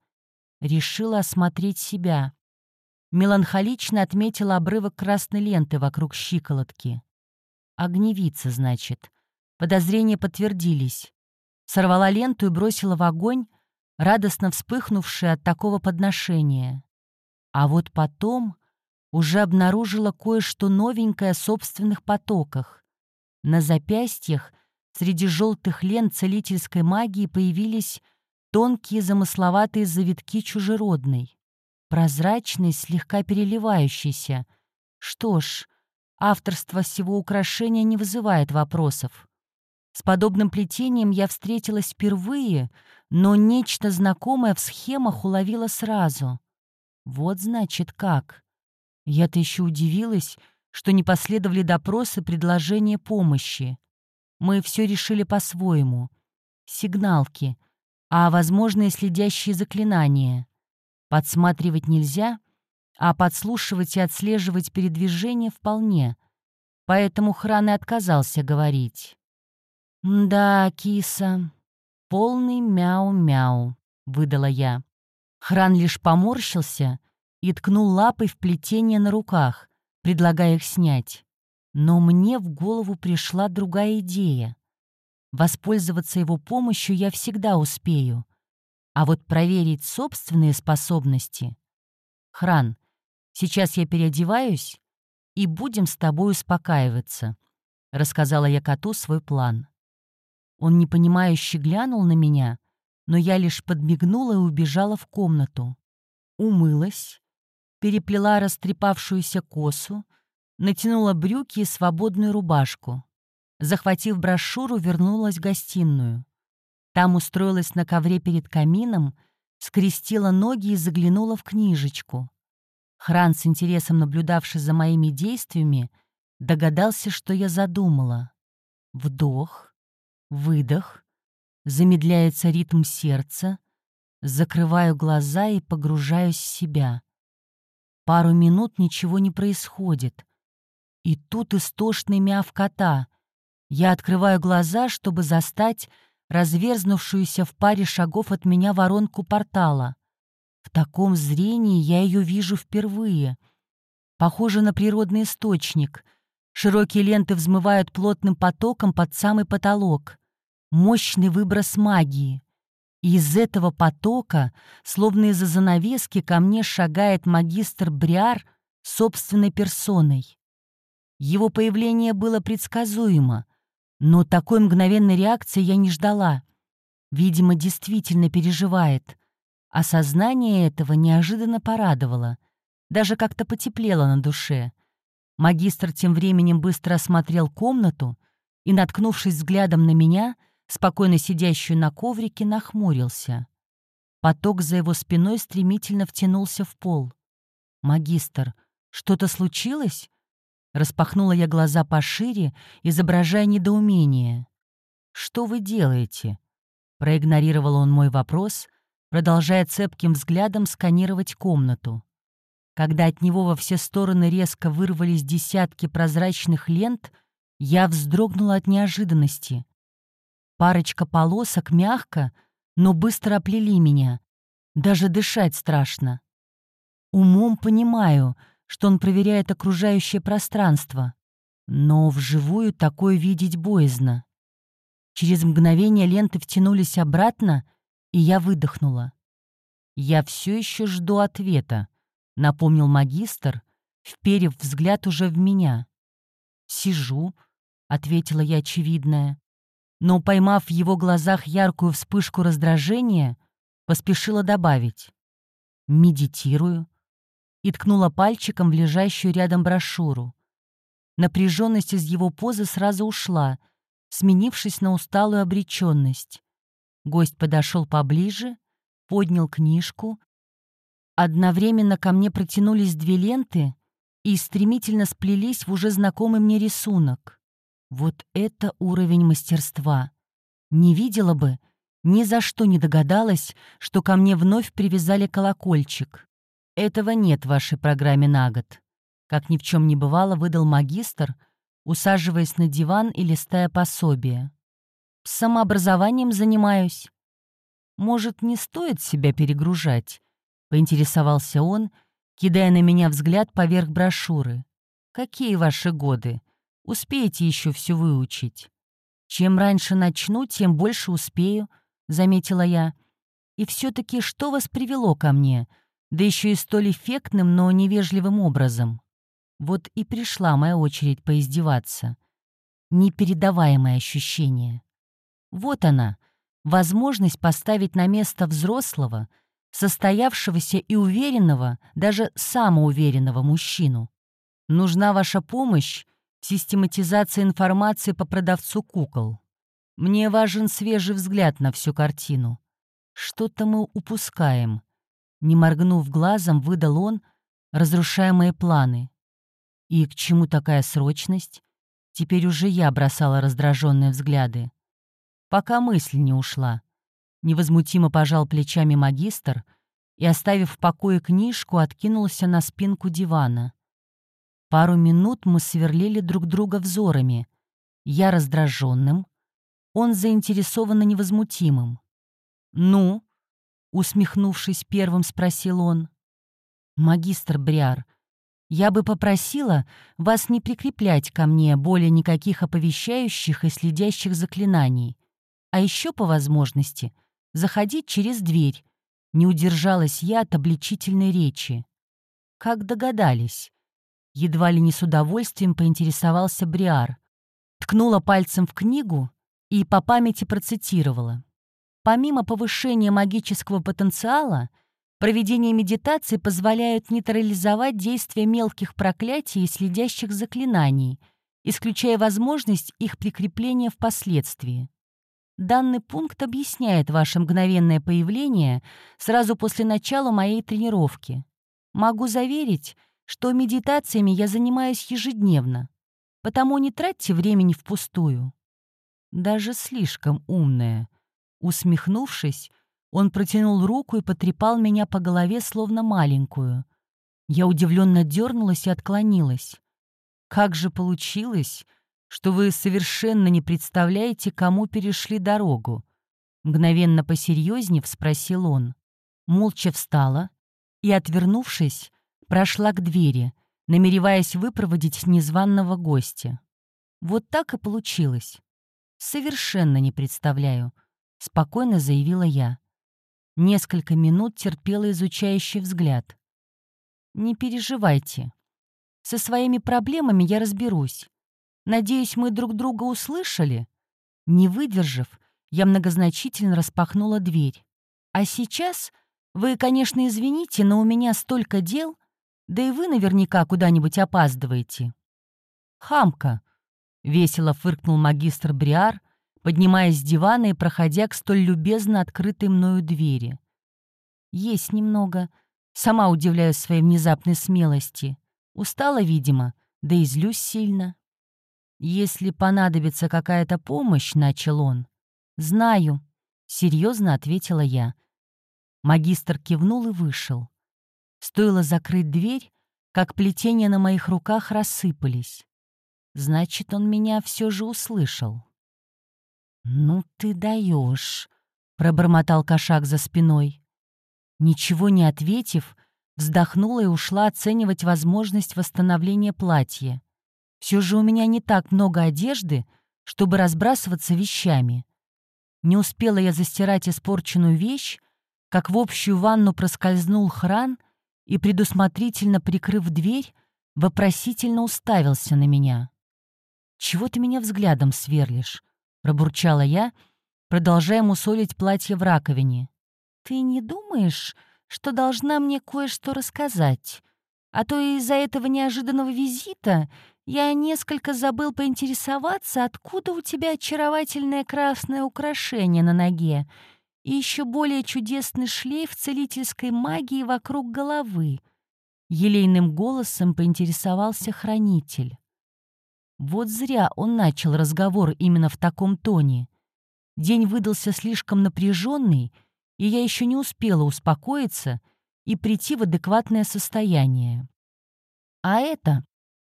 Решила осмотреть себя. Меланхолично отметила обрывок красной ленты вокруг щиколотки. Огневица, значит. Подозрения подтвердились. Сорвала ленту и бросила в огонь, радостно вспыхнувшая от такого подношения. А вот потом уже обнаружила кое-что новенькое о собственных потоках. На запястьях среди желтых лент целительской магии появились тонкие замысловатые завитки чужеродной, прозрачный, слегка переливающийся. Что ж, авторство всего украшения не вызывает вопросов. С подобным плетением я встретилась впервые, но нечто знакомое в схемах уловила сразу. Вот значит как. Я-то еще удивилась, что не последовали допросы предложения помощи. Мы все решили по-своему. Сигналки, а, возможно, и следящие заклинания. Подсматривать нельзя, а подслушивать и отслеживать передвижение вполне. Поэтому Хран и отказался говорить. «Да, киса, полный мяу-мяу», — выдала я. Хран лишь поморщился и ткнул лапой в плетение на руках, предлагая их снять. Но мне в голову пришла другая идея. Воспользоваться его помощью я всегда успею. А вот проверить собственные способности... Хран, сейчас я переодеваюсь, и будем с тобой успокаиваться», — рассказала я коту свой план. Он непонимающе глянул на меня, но я лишь подмигнула и убежала в комнату. Умылась, переплела растрепавшуюся косу, натянула брюки и свободную рубашку. Захватив брошюру, вернулась в гостиную. Там устроилась на ковре перед камином, скрестила ноги и заглянула в книжечку. Хран, с интересом наблюдавший за моими действиями, догадался, что я задумала. Вдох, выдох, замедляется ритм сердца, закрываю глаза и погружаюсь в себя. Пару минут ничего не происходит. И тут истошный мяв кота. Я открываю глаза, чтобы застать разверзнувшуюся в паре шагов от меня воронку портала. В таком зрении я ее вижу впервые. Похоже на природный источник. Широкие ленты взмывают плотным потоком под самый потолок. Мощный выброс магии. И из этого потока, словно из-за занавески, ко мне шагает магистр Бриар собственной персоной. Его появление было предсказуемо, но такой мгновенной реакции я не ждала. Видимо, действительно переживает. Осознание этого неожиданно порадовало. Даже как-то потеплело на душе. Магистр тем временем быстро осмотрел комнату и, наткнувшись взглядом на меня, — спокойно сидящую на коврике, нахмурился. Поток за его спиной стремительно втянулся в пол. «Магистр, что-то случилось?» Распахнула я глаза пошире, изображая недоумение. «Что вы делаете?» Проигнорировал он мой вопрос, продолжая цепким взглядом сканировать комнату. Когда от него во все стороны резко вырвались десятки прозрачных лент, я вздрогнула от неожиданности. Парочка полосок мягко, но быстро оплели меня. Даже дышать страшно. Умом понимаю, что он проверяет окружающее пространство, но вживую такое видеть боязно. Через мгновение ленты втянулись обратно, и я выдохнула. «Я все еще жду ответа», — напомнил магистр, вперев взгляд уже в меня. «Сижу», — ответила я очевидное но, поймав в его глазах яркую вспышку раздражения, поспешила добавить «Медитирую» и ткнула пальчиком в лежащую рядом брошюру. Напряженность из его позы сразу ушла, сменившись на усталую обреченность. Гость подошел поближе, поднял книжку. Одновременно ко мне протянулись две ленты и стремительно сплелись в уже знакомый мне рисунок. Вот это уровень мастерства. Не видела бы, ни за что не догадалась, что ко мне вновь привязали колокольчик. Этого нет в вашей программе на год. Как ни в чем не бывало, выдал магистр, усаживаясь на диван и листая пособие. Самообразованием занимаюсь. Может, не стоит себя перегружать? Поинтересовался он, кидая на меня взгляд поверх брошюры. Какие ваши годы? Успеете еще все выучить. Чем раньше начну, тем больше успею, заметила я. И все-таки что вас привело ко мне, да еще и столь эффектным, но невежливым образом? Вот и пришла моя очередь поиздеваться. Непередаваемое ощущение. Вот она, возможность поставить на место взрослого, состоявшегося и уверенного, даже самоуверенного мужчину. Нужна ваша помощь в систематизации информации по продавцу кукол. Мне важен свежий взгляд на всю картину. Что-то мы упускаем. Не моргнув глазом, выдал он, разрушая планы. И к чему такая срочность? Теперь уже я бросала раздраженные взгляды. Пока мысль не ушла. Невозмутимо пожал плечами магистр и, оставив в покое книжку, откинулся на спинку дивана. Пару минут мы сверлили друг друга взорами. Я раздраженным, он заинтересованно невозмутимым. «Ну?» — усмехнувшись первым, спросил он. «Магистр Бриар, я бы попросила вас не прикреплять ко мне более никаких оповещающих и следящих заклинаний, а еще по возможности заходить через дверь. Не удержалась я от обличительной речи. Как догадались. Едва ли не с удовольствием поинтересовался Бриар. Ткнула пальцем в книгу и по памяти процитировала. Помимо повышения магического потенциала, проведение медитации позволяет нейтрализовать действие мелких проклятий и следящих заклинаний, исключая возможность их прикрепления впоследствии. Данный пункт объясняет ваше мгновенное появление сразу после начала моей тренировки. Могу заверить, что медитациями я занимаюсь ежедневно, потому не тратьте времени впустую. Даже слишком умная, Усмехнувшись, он протянул руку и потрепал меня по голове, словно маленькую. Я удивленно дернулась и отклонилась. «Как же получилось, что вы совершенно не представляете, кому перешли дорогу?» Мгновенно посерьезнев спросил он. Молча встала и, отвернувшись, прошла к двери, намереваясь выпроводить незваного гостя. Вот так и получилось. Совершенно не представляю, — спокойно заявила я. Несколько минут терпела изучающий взгляд. «Не переживайте. Со своими проблемами я разберусь. Надеюсь, мы друг друга услышали?» Не выдержав, я многозначительно распахнула дверь. «А сейчас вы, конечно, извините, но у меня столько дел, да и вы наверняка куда-нибудь опаздываете». «Хамка!» — весело фыркнул магистр Бриар — поднимаясь с дивана и проходя к столь любезно открытой мною двери. Есть немного. Сама удивляюсь своей внезапной смелости. Устала, видимо, да и злюсь сильно. «Если понадобится какая-то помощь», — начал он. «Знаю», — серьезно ответила я. Магистр кивнул и вышел. Стоило закрыть дверь, как плетения на моих руках рассыпались. Значит, он меня все же услышал. «Ну ты даешь», — пробормотал кошак за спиной. Ничего не ответив, вздохнула и ушла оценивать возможность восстановления платья. Все же у меня не так много одежды, чтобы разбрасываться вещами. Не успела я застирать испорченную вещь, как в общую ванну проскользнул хран и, предусмотрительно прикрыв дверь, вопросительно уставился на меня. «Чего ты меня взглядом сверлишь?» пробурчала я, продолжая мусолить платье в раковине. «Ты не думаешь, что должна мне кое-что рассказать? А то из-за этого неожиданного визита я несколько забыл поинтересоваться, откуда у тебя очаровательное красное украшение на ноге и еще более чудесный шлейф целительской магии вокруг головы». Елейным голосом поинтересовался хранитель. Вот зря он начал разговор именно в таком тоне. День выдался слишком напряженный, и я еще не успела успокоиться и прийти в адекватное состояние. А это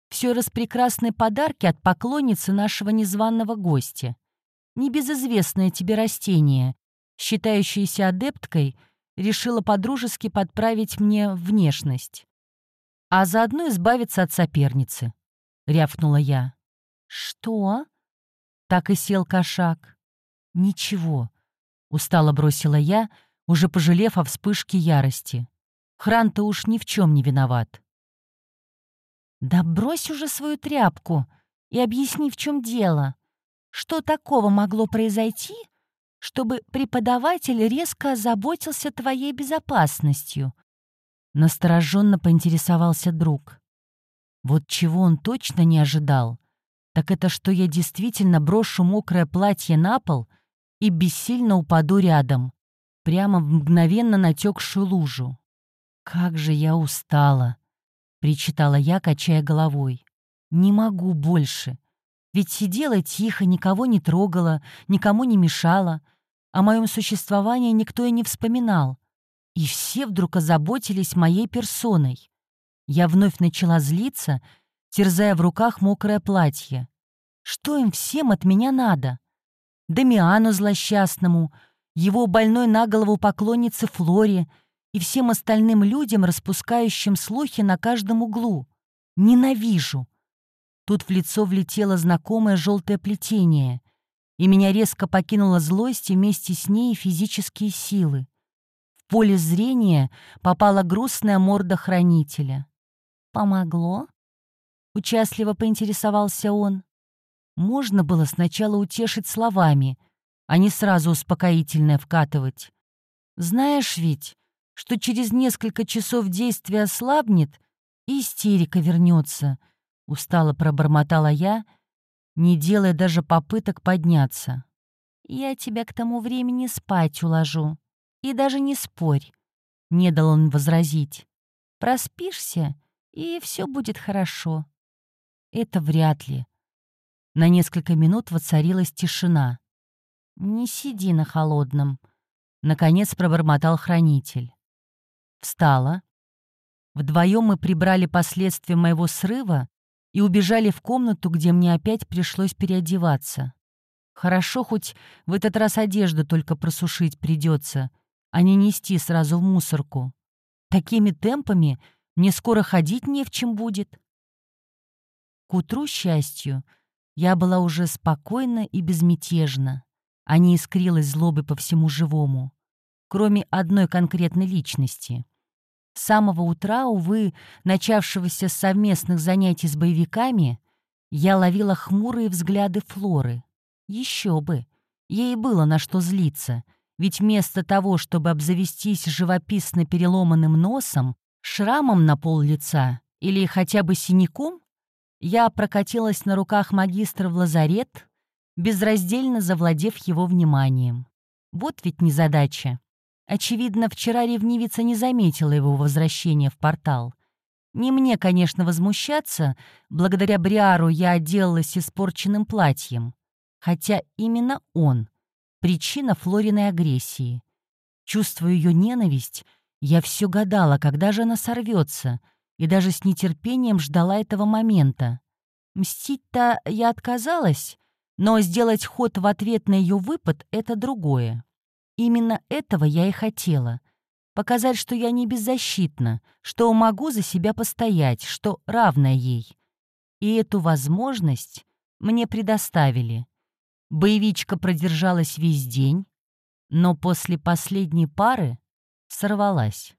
все распрекрасные подарки от поклонницы нашего незваного гостя. Небезызвестное тебе растение, считающееся адепткой, решила подружески подправить мне внешность. А заодно избавиться от соперницы. — рявкнула я. «Что?» — так и сел кошак. «Ничего», — устало бросила я, уже пожалев о вспышке ярости. Хран-то уж ни в чем не виноват. «Да брось уже свою тряпку и объясни, в чем дело. Что такого могло произойти, чтобы преподаватель резко озаботился твоей безопасностью?» Настороженно поинтересовался друг. Вот чего он точно не ожидал, так это что я действительно брошу мокрое платье на пол и бессильно упаду рядом, прямо в мгновенно натекшую лужу. «Как же я устала!» — причитала я, качая головой. «Не могу больше. Ведь сидела тихо, никого не трогала, никому не мешала. О моем существовании никто и не вспоминал. И все вдруг озаботились моей персоной. Я вновь начала злиться, терзая в руках мокрое платье. Что им всем от меня надо? Дамиану злосчастному, его больной на голову поклоннице Флоре — и всем остальным людям, распускающим слухи на каждом углу. Ненавижу. Тут в лицо влетело знакомое желтое плетение, и меня резко покинула злость и вместе с ней физические силы. В поле зрения попала грустная морда хранителя. «Помогло?» — участливо поинтересовался он. Можно было сначала утешить словами, а не сразу успокоительное вкатывать. Знаешь ведь, что через несколько часов действия ослабнет, и истерика вернется, устало пробормотала я, не делая даже попыток подняться. «Я тебя к тому времени спать уложу. И даже не спорь», — не дал он возразить. «Проспишься, и все будет хорошо». «Это вряд ли». На несколько минут воцарилась тишина. «Не сиди на холодном», — наконец пробормотал хранитель. Встала. Вдвоем мы прибрали последствия моего срыва и убежали в комнату, где мне опять пришлось переодеваться. Хорошо, хоть в этот раз одежду только просушить придется, а не нести сразу в мусорку. Такими темпами мне скоро ходить не в чем будет. К утру счастью я была уже спокойна и безмятежна, а не искрилась злобой по всему живому, кроме одной конкретной личности — с самого утра, увы, начавшегося с совместных занятий с боевиками, я ловила хмурые взгляды Флоры. Еще бы. Ей было на что злиться, ведь вместо того, чтобы обзавестись живописно переломанным носом, шрамом на пол лица или хотя бы синяком, я прокатилась на руках магистра в лазарет, безраздельно завладев его вниманием. Вот ведь незадача. Очевидно, вчера ревнивица не заметила его возвращения в портал. Не мне, конечно, возмущаться, благодаря Бриару я отделалась испорченным платьем. Хотя именно он — причина Флориной агрессии. Чувствуя ее ненависть, я все гадала, когда же она сорвется, и даже с нетерпением ждала этого момента. Мстить-то я отказалась, но сделать ход в ответ на ее выпад — это другое. Именно этого я и хотела. Показать, что я не беззащитна, что могу за себя постоять, что равна ей. И эту возможность мне предоставили. Боевичка продержалась весь день, но после последней пары сорвалась.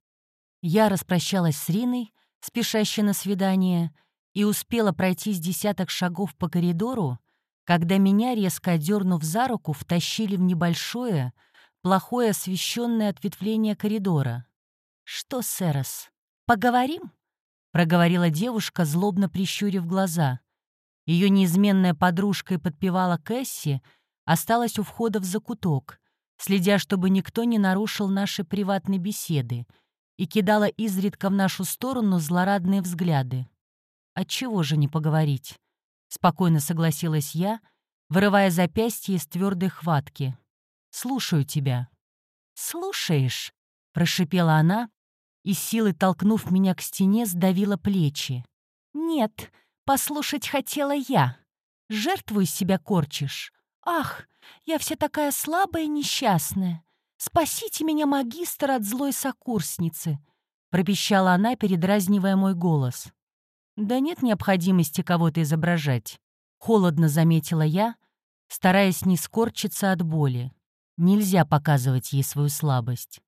Я распрощалась с Риной, спешащей на свидание, и успела пройти с десяток шагов по коридору, когда меня, резко одернув за руку, втащили в небольшое, плохое освещенное ответвление коридора. «Что, Сэрос, поговорим?» — проговорила девушка, злобно прищурив глаза. Ее неизменная подружка и подпевала Кэсси осталась у входа в закуток, следя, чтобы никто не нарушил наши приватные беседы, и кидала изредка в нашу сторону злорадные взгляды. «Отчего же не поговорить?» — спокойно согласилась я, вырывая запястье из твердой хватки. Слушаю тебя». «Слушаешь?» — прошипела она и, силой толкнув меня к стене, сдавила плечи. «Нет, послушать хотела я. Жертву из себя корчишь. Ах, я вся такая слабая и несчастная. Спасите меня, магистр, от злой сокурсницы!» — пропищала она, передразнивая мой голос. «Да нет необходимости кого-то изображать», — холодно заметила я, стараясь не скорчиться от боли. Нельзя показывать ей свою слабость.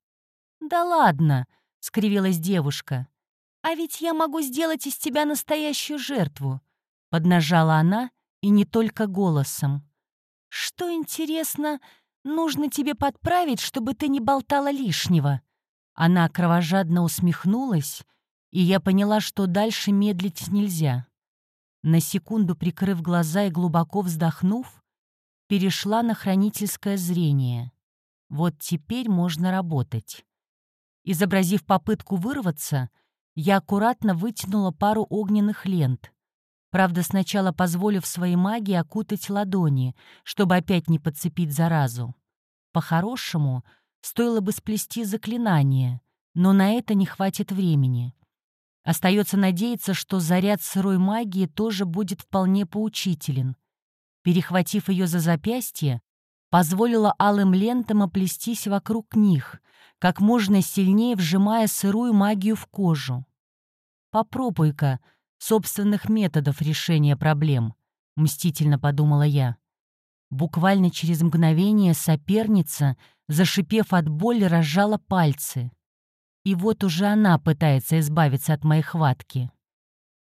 «Да ладно», — скривилась девушка. «А ведь я могу сделать из тебя настоящую жертву», — поднажала она, и не только голосом. «Что, интересно, нужно тебе подправить, чтобы ты не болтала лишнего?» Она кровожадно усмехнулась, и я поняла, что дальше медлить нельзя. На секунду прикрыв глаза и глубоко вздохнув, перешла на хранительское зрение. Вот теперь можно работать. Изобразив попытку вырваться, я аккуратно вытянула пару огненных лент. Правда, сначала позволив своей магии окутать ладони, чтобы опять не подцепить заразу. По-хорошему, стоило бы сплести заклинание, но на это не хватит времени. Остается надеяться, что заряд сырой магии тоже будет вполне поучителен. Перехватив ее за запястье, позволила алым лентам оплестись вокруг них, как можно сильнее вжимая сырую магию в кожу. «Попробуй-ка собственных методов решения проблем», — мстительно подумала я. Буквально через мгновение соперница, зашипев от боли, разжала пальцы. И вот уже она пытается избавиться от моей хватки.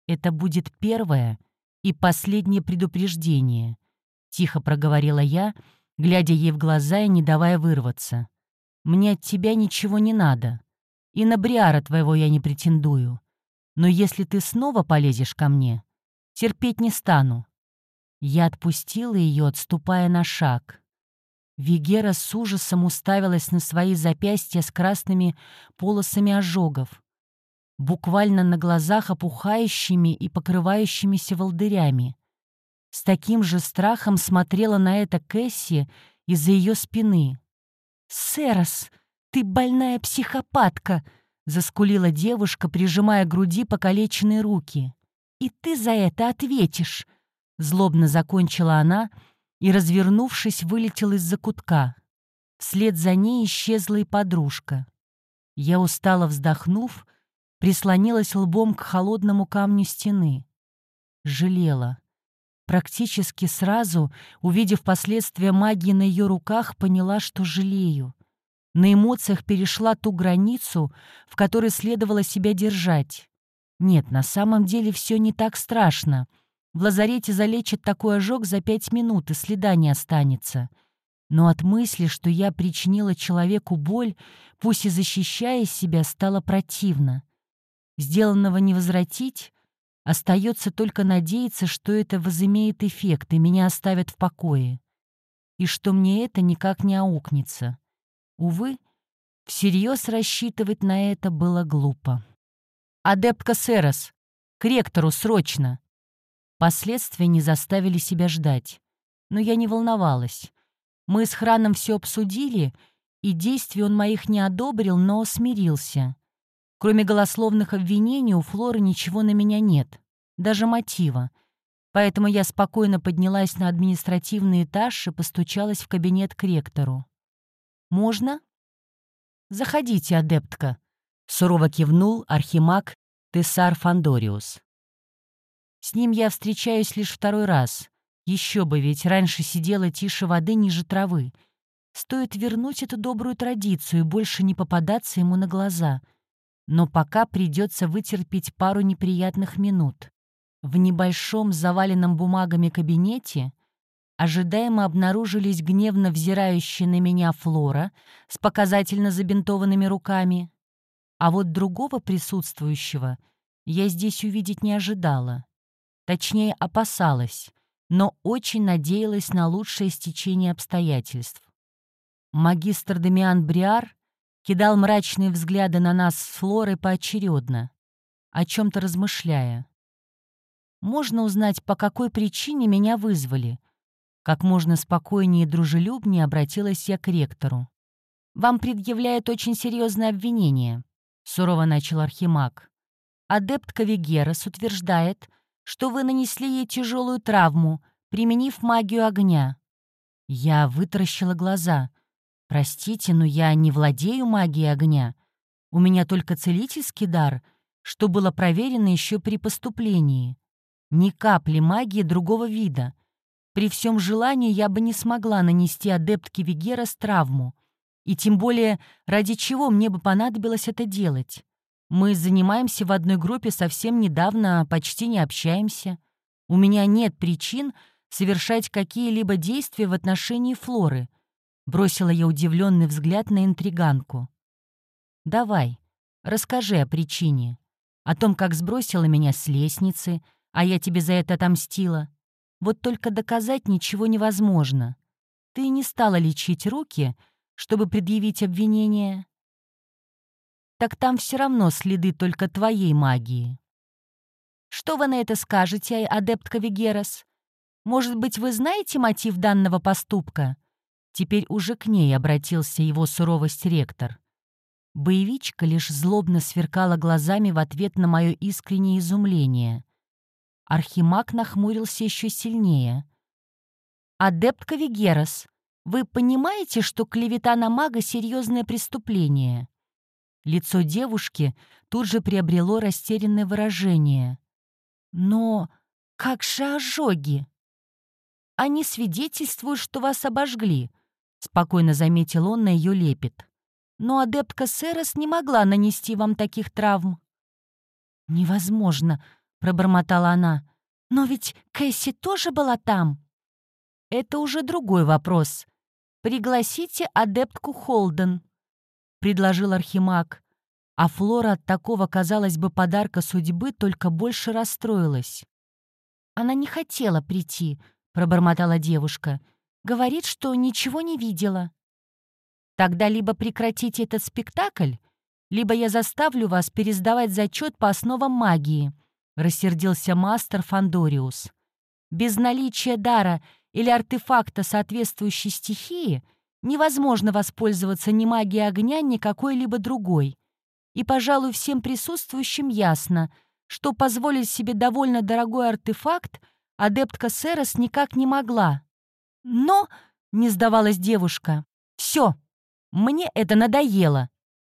Это будет первое и последнее предупреждение, тихо проговорила я, глядя ей в глаза и не давая вырваться. Мне от тебя ничего не надо. И на Бриара твоего я не претендую. Но если ты снова полезешь ко мне, терпеть не стану. Я отпустила ее, отступая на шаг. Вигера с ужасом уставилась на свои запястья с красными полосами ожогов, буквально на глазах опухающими и покрывающимися волдырями. С таким же страхом смотрела на это Кэсси из-за ее спины. «Сэрос, ты больная психопатка!» — заскулила девушка, прижимая к груди покалеченные руки. «И ты за это ответишь!» — злобно закончила она — и, развернувшись, вылетел из-за кутка. Вслед за ней исчезла и подружка. Я, устало вздохнув, прислонилась лбом к холодному камню стены. Жалела. Практически сразу, увидев последствия магии на ее руках, поняла, что жалею. На эмоциях перешла ту границу, в которой следовало себя держать. Нет, на самом деле все не так страшно — в лазарете залечат такой ожог за пять минут, и следа не останется. Но от мысли, что я причинила человеку боль, пусть и защищая себя, стало противно. Сделанного не возвратить, остается только надеяться, что это возымеет эффект и меня оставят в покое. И что мне это никак не аукнется. Увы, всерьез рассчитывать на это было глупо. «Адепт Серос! К ректору срочно!» Последствия не заставили себя ждать. Но я не волновалась. Мы с Храном все обсудили, и действий он моих не одобрил, но смирился. Кроме голословных обвинений у Флоры ничего на меня нет, даже мотива. Поэтому я спокойно поднялась на административный этаж и постучалась в кабинет к ректору. «Можно?» «Заходите, адептка», — сурово кивнул архимаг Тесар Фандориус. С ним я встречаюсь лишь второй раз. Еще бы, ведь раньше сидела тише воды ниже травы. Стоит вернуть эту добрую традицию и больше не попадаться ему на глаза. Но пока придется вытерпеть пару неприятных минут. В небольшом заваленном бумагами кабинете ожидаемо обнаружились гневно взирающие на меня Флора с показательно забинтованными руками. А вот другого присутствующего я здесь увидеть не ожидала. Точнее, опасалась, но очень надеялась на лучшее стечение обстоятельств. Магистр Демиан Бриар кидал мрачные взгляды на нас с Флорой поочередно, о чем-то размышляя. Можно узнать, по какой причине меня вызвали. Как можно спокойнее и дружелюбнее обратилась я к ректору. «Вам предъявляют очень серьезное обвинение», — сурово начал Архимаг. «Адепт Кавигерас утверждает, что вы нанесли ей тяжелую травму, применив магию огня». Я вытаращила глаза. «Простите, но я не владею магией огня. У меня только целительский дар, что было проверено еще при поступлении. Ни капли магии другого вида. При всем желании я бы не смогла нанести адептке Вегерас травму. И тем более, ради чего мне бы понадобилось это делать? Мы занимаемся в одной группе совсем недавно, почти не общаемся. У меня нет причин совершать какие-либо действия в отношении Флоры. Бросила я удивленный взгляд на интриганку. «Давай, расскажи о причине. О том, как сбросила меня с лестницы, а я тебе за это отомстила. Вот только доказать ничего невозможно. Ты не стала лечить руки, чтобы предъявить обвинение, так там все равно следы только твоей магии. Что вы на это скажете, адептка Вегерас? Может быть, вы знаете мотив данного поступка? Теперь уже к ней обратился его суровость ректор. Боевичка лишь злобно сверкала глазами в ответ на мое искреннее изумление. Архимаг нахмурился еще сильнее. «Адептка Вегерас, вы понимаете, что клевета на мага — серьезное преступление?» Лицо девушки тут же приобрело растерянное выражение. «Но как же ожоги?» «Они свидетельствуют, что вас обожгли», — спокойно заметил он на ее лепет. «Но адептка Серос не могла нанести вам таких травм». «Невозможно», — пробормотала она. «Но ведь Кэсси тоже была там». «Это уже другой вопрос. Пригласите адептку Холден», — предложил Архимаг. А Флора от такого, казалось бы, подарка судьбы только больше расстроилась. «Она не хотела прийти», — пробормотала девушка. «Говорит, что ничего не видела». «Тогда либо прекратите этот спектакль, либо я заставлю вас пересдавать зачет по основам магии», — рассердился мастер Фандориус. «Без наличия дара или артефакта соответствующей стихии — Невозможно воспользоваться ни магией огня, ни какой-либо другой. И, пожалуй, всем присутствующим ясно, что позволить себе довольно дорогой артефакт адептка Серос никак не могла. Но, не сдавалась девушка, все, мне это надоело.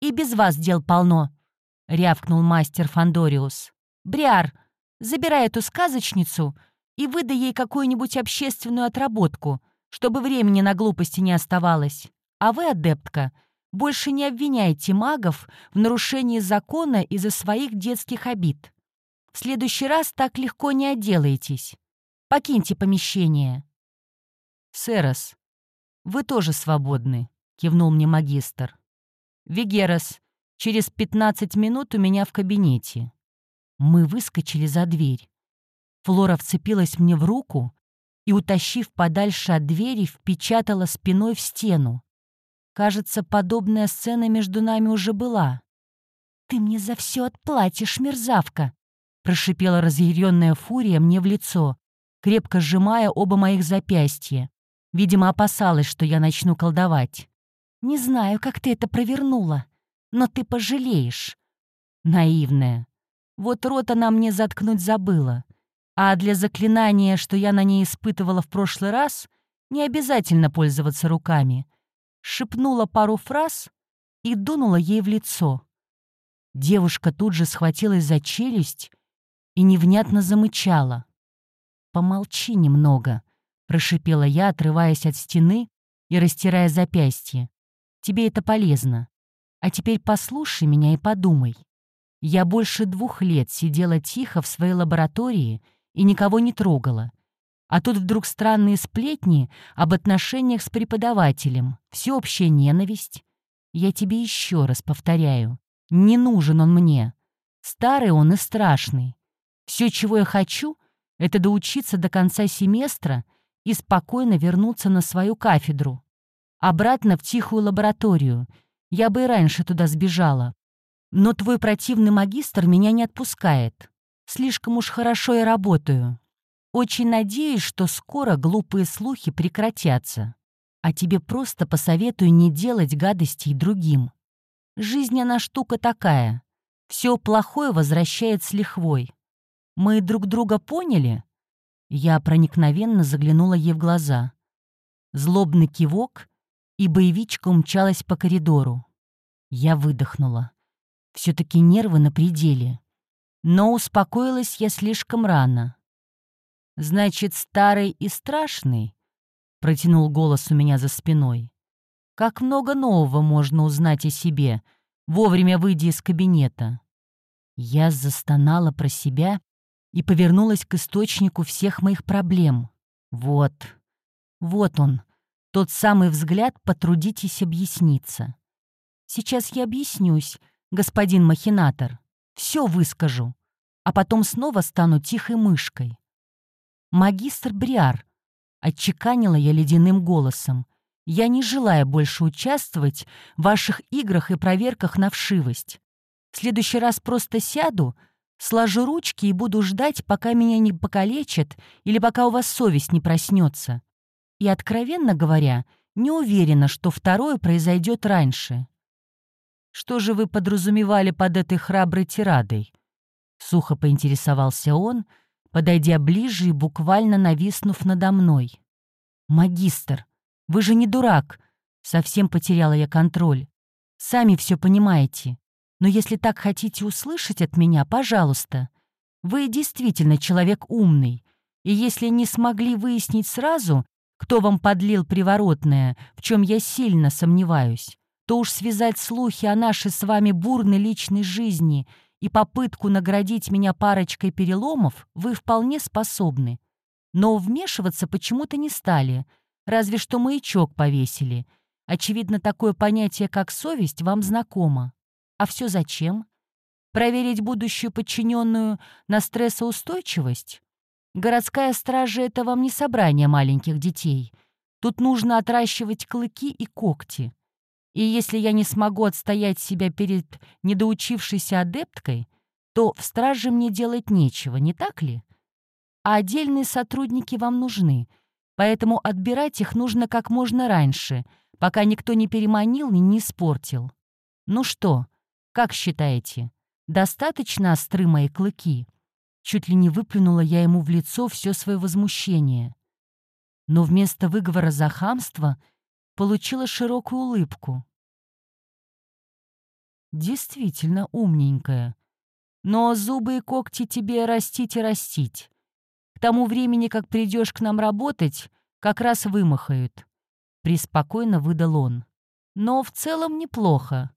И без вас дел полно, — рявкнул мастер Фандориус. Бриар, забирай эту сказочницу и выдай ей какую-нибудь общественную отработку — чтобы времени на глупости не оставалось. А вы, адептка, больше не обвиняйте магов в нарушении закона из-за своих детских обид. В следующий раз так легко не отделаетесь. Покиньте помещение». «Серос, вы тоже свободны», — кивнул мне магистр. «Вегерас, через пятнадцать минут у меня в кабинете». Мы выскочили за дверь. Флора вцепилась мне в руку, и, утащив подальше от двери, впечатала спиной в стену. Кажется, подобная сцена между нами уже была. «Ты мне за все отплатишь, мерзавка!» прошипела разъяренная фурия мне в лицо, крепко сжимая оба моих запястья. Видимо, опасалась, что я начну колдовать. «Не знаю, как ты это провернула, но ты пожалеешь». Наивная. Вот рот она мне заткнуть забыла. А для заклинания, что я на ней испытывала в прошлый раз, не обязательно пользоваться руками. Шепнула пару фраз и дунула ей в лицо. Девушка тут же схватилась за челюсть и невнятно замычала. «Помолчи немного», — прошипела я, отрываясь от стены и растирая запястье. «Тебе это полезно. А теперь послушай меня и подумай. Я больше двух лет сидела тихо в своей лаборатории и никого не трогала. А тут вдруг странные сплетни об отношениях с преподавателем, всеобщая ненависть. Я тебе еще раз повторяю, не нужен он мне. Старый он и страшный. Все, чего я хочу, это доучиться до конца семестра и спокойно вернуться на свою кафедру. Обратно в тихую лабораторию. Я бы и раньше туда сбежала. Но твой противный магистр меня не отпускает. Слишком уж хорошо я работаю. Очень надеюсь, что скоро глупые слухи прекратятся. А тебе просто посоветую не делать гадостей другим. Жизнь она штука такая. Все плохое возвращает с лихвой. Мы друг друга поняли?» Я проникновенно заглянула ей в глаза. Злобный кивок, и боевичка умчалась по коридору. Я выдохнула. все таки нервы на пределе. Но успокоилась я слишком рано. «Значит, старый и страшный?» — протянул голос у меня за спиной. Как много нового можно узнать о себе, вовремя выйдя из кабинета. Я застонала про себя и повернулась к источнику всех моих проблем. Вот, вот он, тот самый взгляд «потрудитесь объясниться». Сейчас я объяснюсь, господин махинатор, все выскажу, а потом снова стану тихой мышкой. «Магистр Бриар», — отчеканила я ледяным голосом, «я не желаю больше участвовать в ваших играх и проверках на вшивость. В следующий раз просто сяду, сложу ручки и буду ждать, пока меня не покалечат или пока у вас совесть не проснется. И, откровенно говоря, не уверена, что второе произойдет раньше. Что же вы подразумевали под этой храброй тирадой? Сухо поинтересовался он, подойдя ближе и буквально нависнув надо мной. «Магистр, вы же не дурак!» Совсем потеряла я контроль. «Сами все понимаете. Но если так хотите услышать от меня, пожалуйста. Вы действительно человек умный. И если не смогли выяснить сразу, кто вам подлил приворотное, в чем я сильно сомневаюсь, то уж связать слухи о нашей с вами бурной личной жизни и попытку наградить меня парочкой переломов вы вполне способны. Но вмешиваться почему-то не стали, разве что маячок повесили. Очевидно, такое понятие, как совесть, вам знакомо. А все зачем? Проверить будущую подчиненную на стрессоустойчивость? Городская стража — это вам не собрание маленьких детей. Тут нужно отращивать клыки и когти. И если я не смогу отстоять себя перед недоучившейся адепткой, то в страже мне делать нечего, не так ли? А отдельные сотрудники вам нужны, поэтому отбирать их нужно как можно раньше, пока никто не переманил и не испортил. Ну что, как считаете, достаточно остры мои клыки? Чуть ли не выплюнула я ему в лицо все свое возмущение. Но вместо выговора за хамство — получила широкую улыбку. «Действительно умненькая. Но зубы и когти тебе растить и растить. К тому времени, как придешь к нам работать, как раз вымахают». Приспокойно выдал он. «Но в целом неплохо.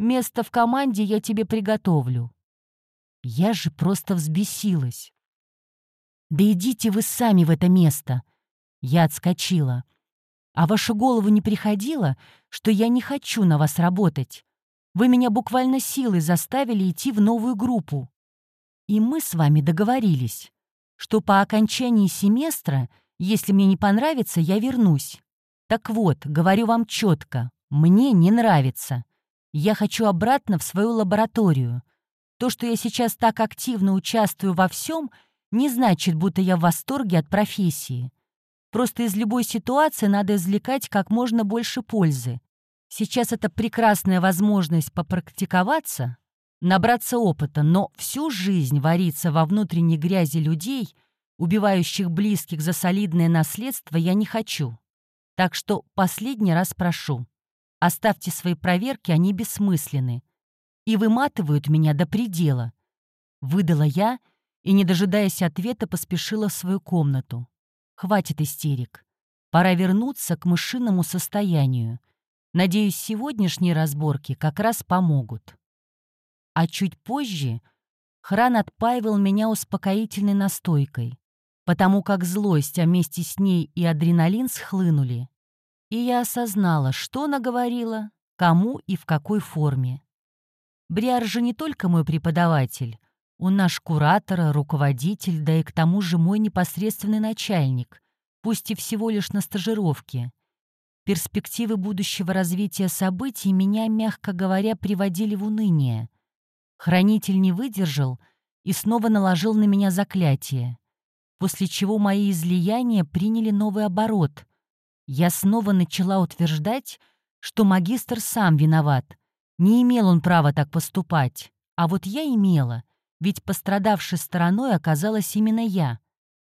Место в команде я тебе приготовлю». Я же просто взбесилась. «Да идите вы сами в это место!» Я отскочила. А ваша голову не приходило, что я не хочу на вас работать? Вы меня буквально силой заставили идти в новую группу. И мы с вами договорились, что по окончании семестра, если мне не понравится, я вернусь. Так вот, говорю вам четко, мне не нравится. Я хочу обратно в свою лабораторию. То, что я сейчас так активно участвую во всем, не значит, будто я в восторге от профессии. Просто из любой ситуации надо извлекать как можно больше пользы. Сейчас это прекрасная возможность попрактиковаться, набраться опыта, но всю жизнь вариться во внутренней грязи людей, убивающих близких за солидное наследство, я не хочу. Так что последний раз прошу, оставьте свои проверки, они бессмысленны. И выматывают меня до предела. Выдала я и, не дожидаясь ответа, поспешила в свою комнату. Хватит истерик. Пора вернуться к мышиному состоянию. Надеюсь, сегодняшние разборки как раз помогут. А чуть позже Хран отпаивал меня успокоительной настойкой, потому как злость, а вместе с ней и адреналин схлынули. И я осознала, что наговорила, кому и в какой форме. Бриар же не только мой преподаватель, он наш куратор, руководитель, да и к тому же мой непосредственный начальник, пусть и всего лишь на стажировке. Перспективы будущего развития событий меня, мягко говоря, приводили в уныние. Хранитель не выдержал и снова наложил на меня заклятие, после чего мои излияния приняли новый оборот. Я снова начала утверждать, что магистр сам виноват. Не имел он права так поступать, а вот я имела — ведь пострадавшей стороной оказалась именно я.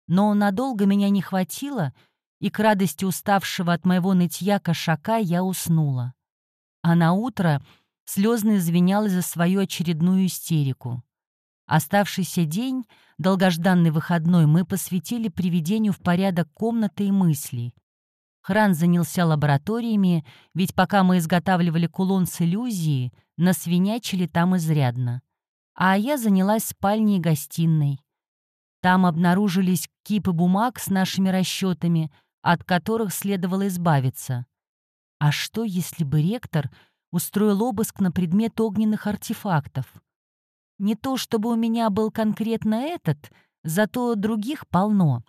Но надолго меня не хватило, и к радости уставшего от моего нытья кошака я уснула. А на утро слезно извинялась за свою очередную истерику. Оставшийся день, долгожданный выходной, мы посвятили приведению в порядок комнаты и мыслей. Хран занялся лабораториями, ведь пока мы изготавливали кулон с иллюзией, насвинячили там изрядно. А я занялась спальней и гостиной. Там обнаружились кипы бумаг с нашими расчетами, от которых следовало избавиться. А что, если бы ректор устроил обыск на предмет огненных артефактов? Не то чтобы у меня был конкретно этот, зато других полно.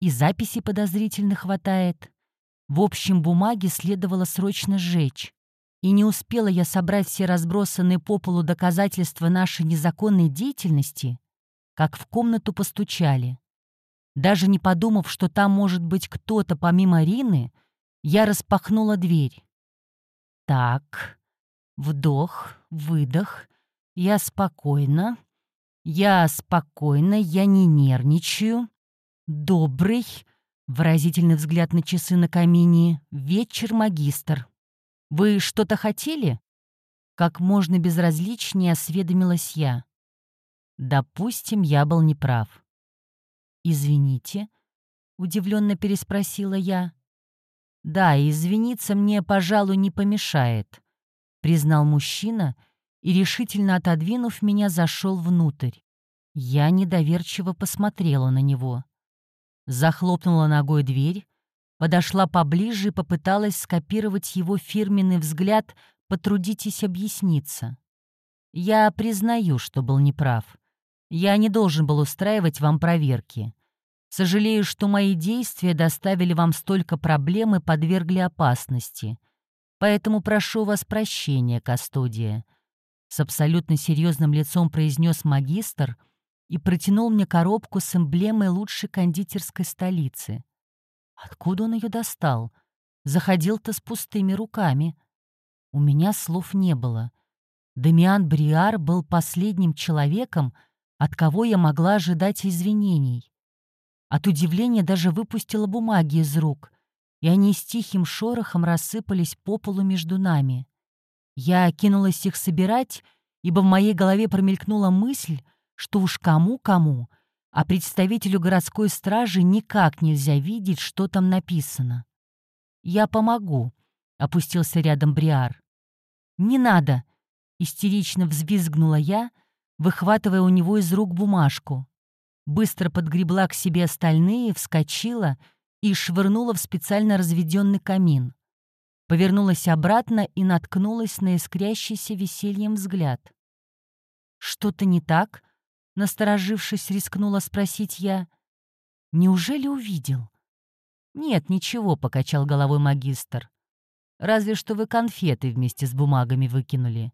И записей подозрительно хватает. В общем, бумаги следовало срочно сжечь. И не успела я собрать все разбросанные по полу доказательства нашей незаконной деятельности, как в комнату постучали. Даже не подумав, что там может быть кто-то помимо Рины, я распахнула дверь. Так, вдох, выдох, я спокойна, я спокойна, я не нервничаю. Добрый, выразительный взгляд на часы на камине, вечер, магистр. Вы что-то хотели? Как можно безразличнее осведомилась я. Допустим, я был неправ. «Извините?» — удивленно переспросила я. «Да, извиниться мне, пожалуй, не помешает», — признал мужчина и, решительно отодвинув меня, зашел внутрь. Я недоверчиво посмотрела на него. Захлопнула ногой дверь, подошла поближе и попыталась скопировать его фирменный взгляд «потрудитесь объясниться». Я признаю, что был неправ. Я не должен был устраивать вам проверки. Сожалею, что мои действия доставили вам столько проблем и подвергли опасности. Поэтому прошу вас прощения, Кастудия». С абсолютно серьезным лицом произнес магистр и протянул мне коробку с эмблемой лучшей кондитерской столицы. Откуда он ее достал? Заходил-то с пустыми руками. У меня слов не было. Дамиан Бриар был последним человеком, от кого я могла ожидать извинений. От удивления даже выпустила бумаги из рук, и они с тихим шорохом рассыпались по полу между нами. Я кинулась их собирать, ибо в моей голове промелькнула мысль, что уж кому-кому, а представителю городской стражи никак нельзя видеть, что там написано. «Я помогу», — опустился рядом Бриар. «Не надо», — истерично взвизгнула я, выхватывая у него из рук бумажку быстро подгребла к себе остальные, вскочила и швырнула в специально разведенный камин. Повернулась обратно и наткнулась на искрящийся весельем взгляд. «Что-то не так?» — насторожившись, рискнула спросить я. «Неужели увидел?» «Нет, ничего», — покачал головой магистр. «Разве что вы конфеты вместе с бумагами выкинули.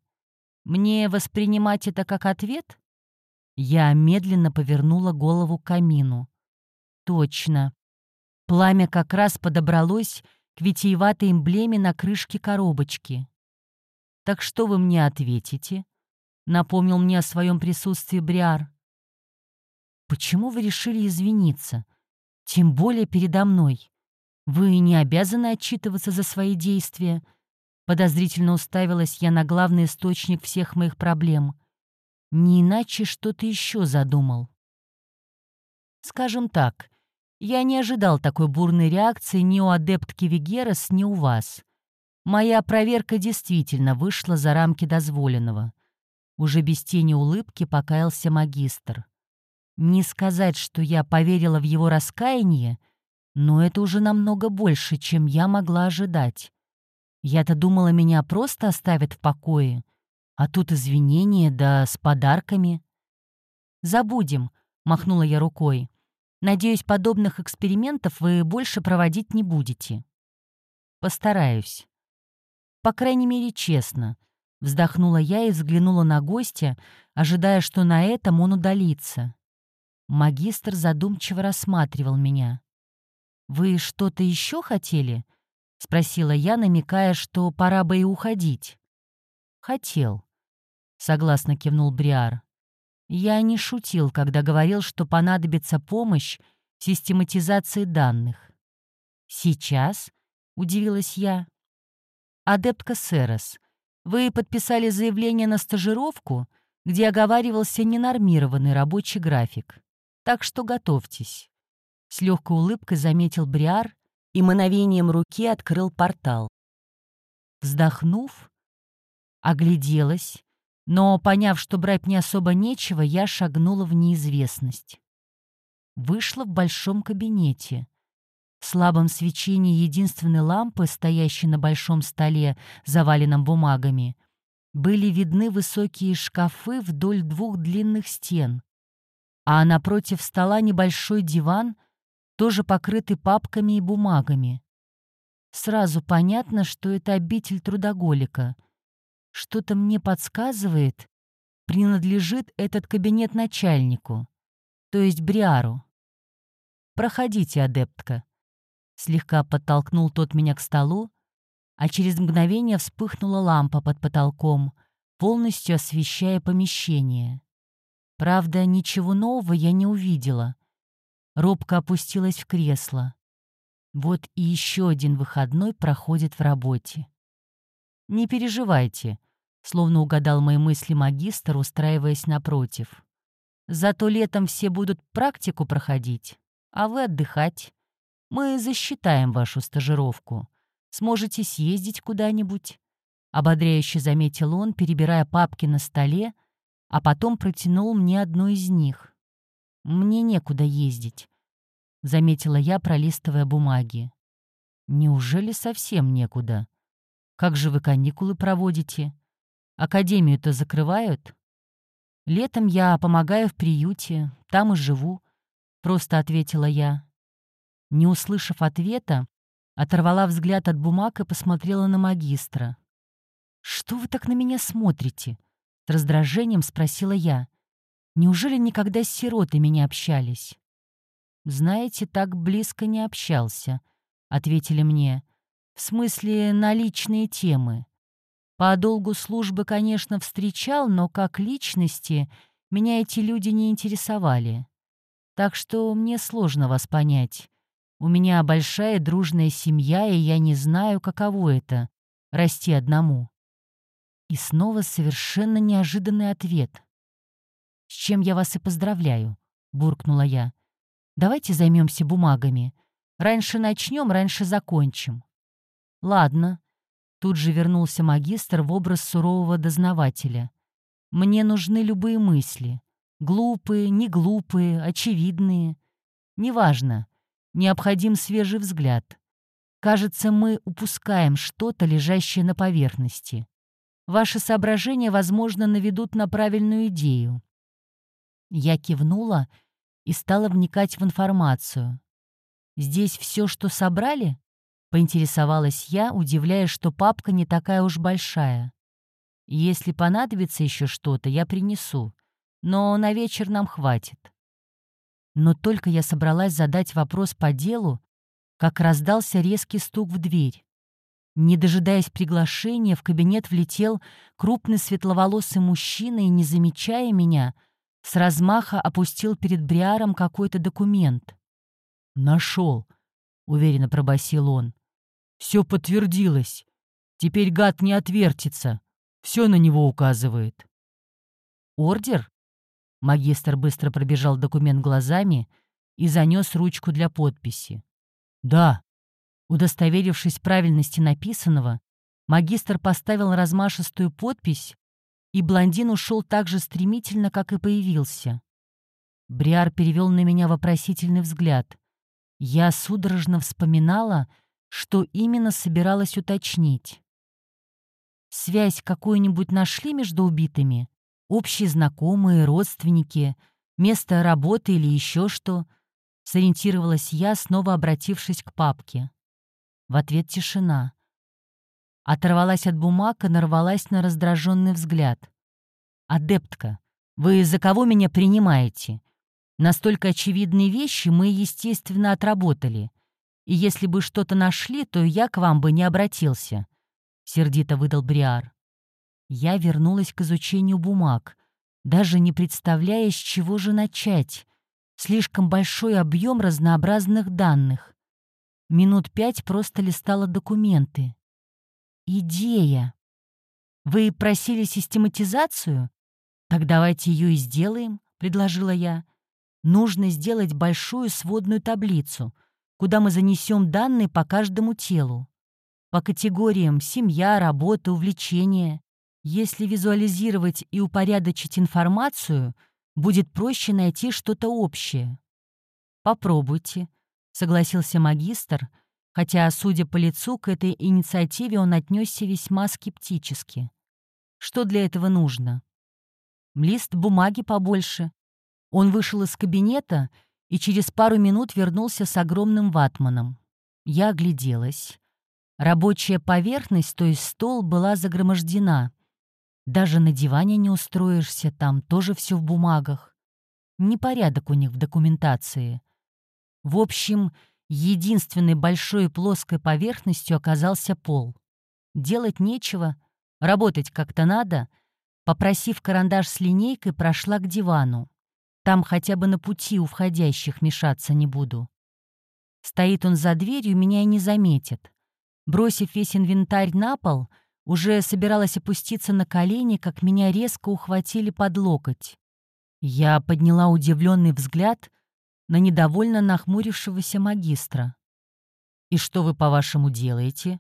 Мне воспринимать это как ответ?» Я медленно повернула голову к камину. Точно. Пламя как раз подобралось к витиеватой эмблеме на крышке коробочки. «Так что вы мне ответите?» — напомнил мне о своем присутствии Бриар. «Почему вы решили извиниться? Тем более передо мной. Вы не обязаны отчитываться за свои действия». Подозрительно уставилась я на главный источник всех моих проблем. Не иначе что-то еще задумал. Скажем так, я не ожидал такой бурной реакции ни у адептки Вегерас, ни у вас. Моя проверка действительно вышла за рамки дозволенного. Уже без тени улыбки покаялся магистр. Не сказать, что я поверила в его раскаяние, но это уже намного больше, чем я могла ожидать. Я-то думала, меня просто оставят в покое, а тут извинения, да с подарками. «Забудем», — махнула я рукой. «Надеюсь, подобных экспериментов вы больше проводить не будете». «Постараюсь». «По крайней мере, честно», — вздохнула я и взглянула на гостя, ожидая, что на этом он удалится. Магистр задумчиво рассматривал меня. «Вы что-то еще хотели?» — спросила я, намекая, что пора бы и уходить. «Хотел», согласно кивнул Бриар. Я не шутил, когда говорил, что понадобится помощь в систематизации данных. Сейчас, удивилась я. Адептка Серос, вы подписали заявление на стажировку, где оговаривался ненормированный рабочий график. Так что готовьтесь. С легкой улыбкой заметил Бриар и мановением руки открыл портал. Вздохнув, огляделась, но, поняв, что брать не особо нечего, я шагнула в неизвестность. Вышла в большом кабинете. В слабом свечении единственной лампы, стоящей на большом столе, заваленном бумагами, были видны высокие шкафы вдоль двух длинных стен, а напротив стола небольшой диван, тоже покрытый папками и бумагами. Сразу понятно, что это обитель трудоголика. Что-то мне подсказывает, принадлежит этот кабинет начальнику, то есть Бриару. «Проходите, адептка», Слегка подтолкнул тот меня к столу, а через мгновение вспыхнула лампа под потолком, полностью освещая помещение. Правда, ничего нового я не увидела. Робко опустилась в кресло. Вот и еще один выходной проходит в работе. «Не переживайте», — словно угадал мои мысли магистр, устраиваясь напротив. «Зато летом все будут практику проходить, а вы отдыхать. Мы засчитаем вашу стажировку. Сможете съездить куда-нибудь?» Ободряюще заметил он, перебирая папки на столе, а потом протянул мне одну из них. «Мне некуда ездить», — заметила я, пролистывая бумаги. «Неужели совсем некуда? Как же вы каникулы проводите? Академию-то закрывают?» «Летом я помогаю в приюте, там и живу», — просто ответила я. Не услышав ответа, оторвала взгляд от бумаг и посмотрела на магистра. «Что вы так на меня смотрите?» — с раздражением спросила я. «Неужели никогда с сиротами не общались?» «Знаете, так близко не общался», — ответили мне. «В смысле, на личные темы. По долгу службы, конечно, встречал, но как личности меня эти люди не интересовали. Так что мне сложно вас понять. У меня большая дружная семья, и я не знаю, каково это — расти одному. И снова совершенно неожиданный ответ. «С чем я вас и поздравляю», — буркнула я. «Давайте займемся бумагами. Раньше начнем, раньше закончим». «Ладно», — тут же вернулся магистр в образ сурового дознавателя. «Мне нужны любые мысли. Глупые, неглупые, очевидные. Неважно, Необходим свежий взгляд. Кажется, мы упускаем что-то, лежащее на поверхности. Ваши соображения, возможно, наведут на правильную идею. Я кивнула и стала вникать в информацию. «Здесь все, что собрали?» — поинтересовалась я, удивляясь, что папка не такая уж большая. «Если понадобится еще что-то, я принесу, но на вечер нам хватит». Но только я собралась задать вопрос по делу, как раздался резкий стук в дверь. Не дожидаясь приглашения, в кабинет влетел крупный светловолосый мужчина и, не замечая меня, с размаха опустил перед Бриаром какой-то документ. «Нашел», — уверенно пробасил он. «Все подтвердилось. Теперь гад не отвертится. Все на него указывает». «Ордер?» Магистр быстро пробежал документ глазами и занес ручку для подписи. «Да». Удостоверившись правильности написанного, магистр поставил размашистую подпись, и блондин ушел так же стремительно, как и появился. Бриар перевел на меня вопросительный взгляд. Я судорожно вспоминала, что именно собиралась уточнить. «Связь какую-нибудь нашли между убитыми?» Общие знакомые, родственники, место работы или еще что, сориентировалась я, снова обратившись к папке. В ответ тишина. Оторвалась от бумаг и нарвалась на раздраженный взгляд. «Адептка, вы за кого меня принимаете? Настолько очевидные вещи мы, естественно, отработали. И если бы что-то нашли, то я к вам бы не обратился», — сердито выдал Бриар. Я вернулась к изучению бумаг, даже не представляя, с чего же начать. Слишком большой объем разнообразных данных. Минут пять просто листала документы. Идея. Вы просили систематизацию? Так давайте ее и сделаем, предложила я. Нужно сделать большую сводную таблицу, куда мы занесем данные по каждому телу. По категориям семья, работа, увлечения. Если визуализировать и упорядочить информацию, будет проще найти что-то общее. «Попробуйте», — согласился магистр, хотя, судя по лицу, к этой инициативе он отнесся весьма скептически. «Что для этого нужно?» «Лист бумаги побольше». Он вышел из кабинета и через пару минут вернулся с огромным ватманом. Я огляделась. Рабочая поверхность, то есть стол, была загромождена. Даже на диване не устроишься, там тоже все в бумагах. Непорядок у них в документации. В общем, единственной большой плоской поверхностью оказался пол. Делать нечего, работать как-то надо. Попросив карандаш с линейкой, прошла к дивану. Там хотя бы на пути у входящих мешаться не буду. Стоит он за дверью, меня и не заметит. Бросив весь инвентарь на пол, уже собиралась опуститься на колени, как меня резко ухватили под локоть. Я подняла удивленный взгляд на недовольно нахмурившегося магистра. «И что вы, по-вашему, делаете?»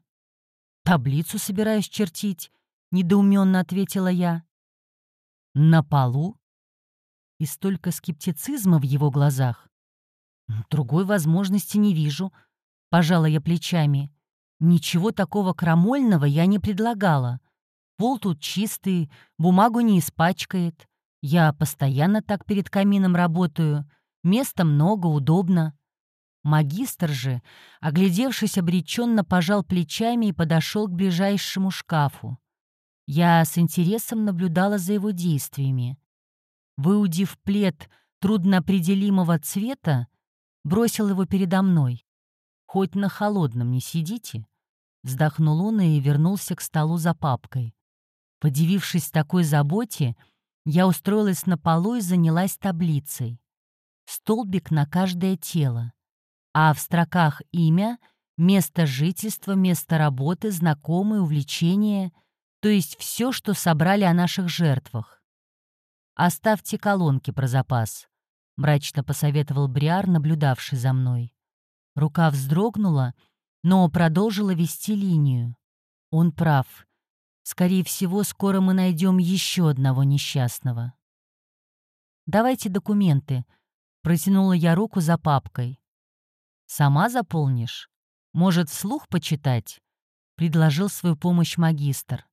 «Таблицу собираюсь чертить», — недоуменно ответила я. «На полу?» и столько скептицизма в его глазах. Другой возможности не вижу. Пожала я плечами. Ничего такого крамольного я не предлагала. Пол тут чистый, бумагу не испачкает. Я постоянно так перед камином работаю. Места много, удобно. Магистр же, оглядевшись обреченно, пожал плечами и подошел к ближайшему шкафу. Я с интересом наблюдала за его действиями. Выудив плед трудноопределимого цвета, бросил его передо мной. «Хоть на холодном не сидите», — вздохнул он и вернулся к столу за папкой. Подивившись такой заботе, я устроилась на полу и занялась таблицей. Столбик на каждое тело. А в строках имя, место жительства, место работы, знакомые, увлечения, то есть все, что собрали о наших жертвах. «Оставьте колонки про запас», — мрачно посоветовал Бриар, наблюдавший за мной. Рука вздрогнула, но продолжила вести линию. Он прав. Скорее всего, скоро мы найдем еще одного несчастного. «Давайте документы», — протянула я руку за папкой. «Сама заполнишь? Может, вслух почитать?» — предложил свою помощь магистр.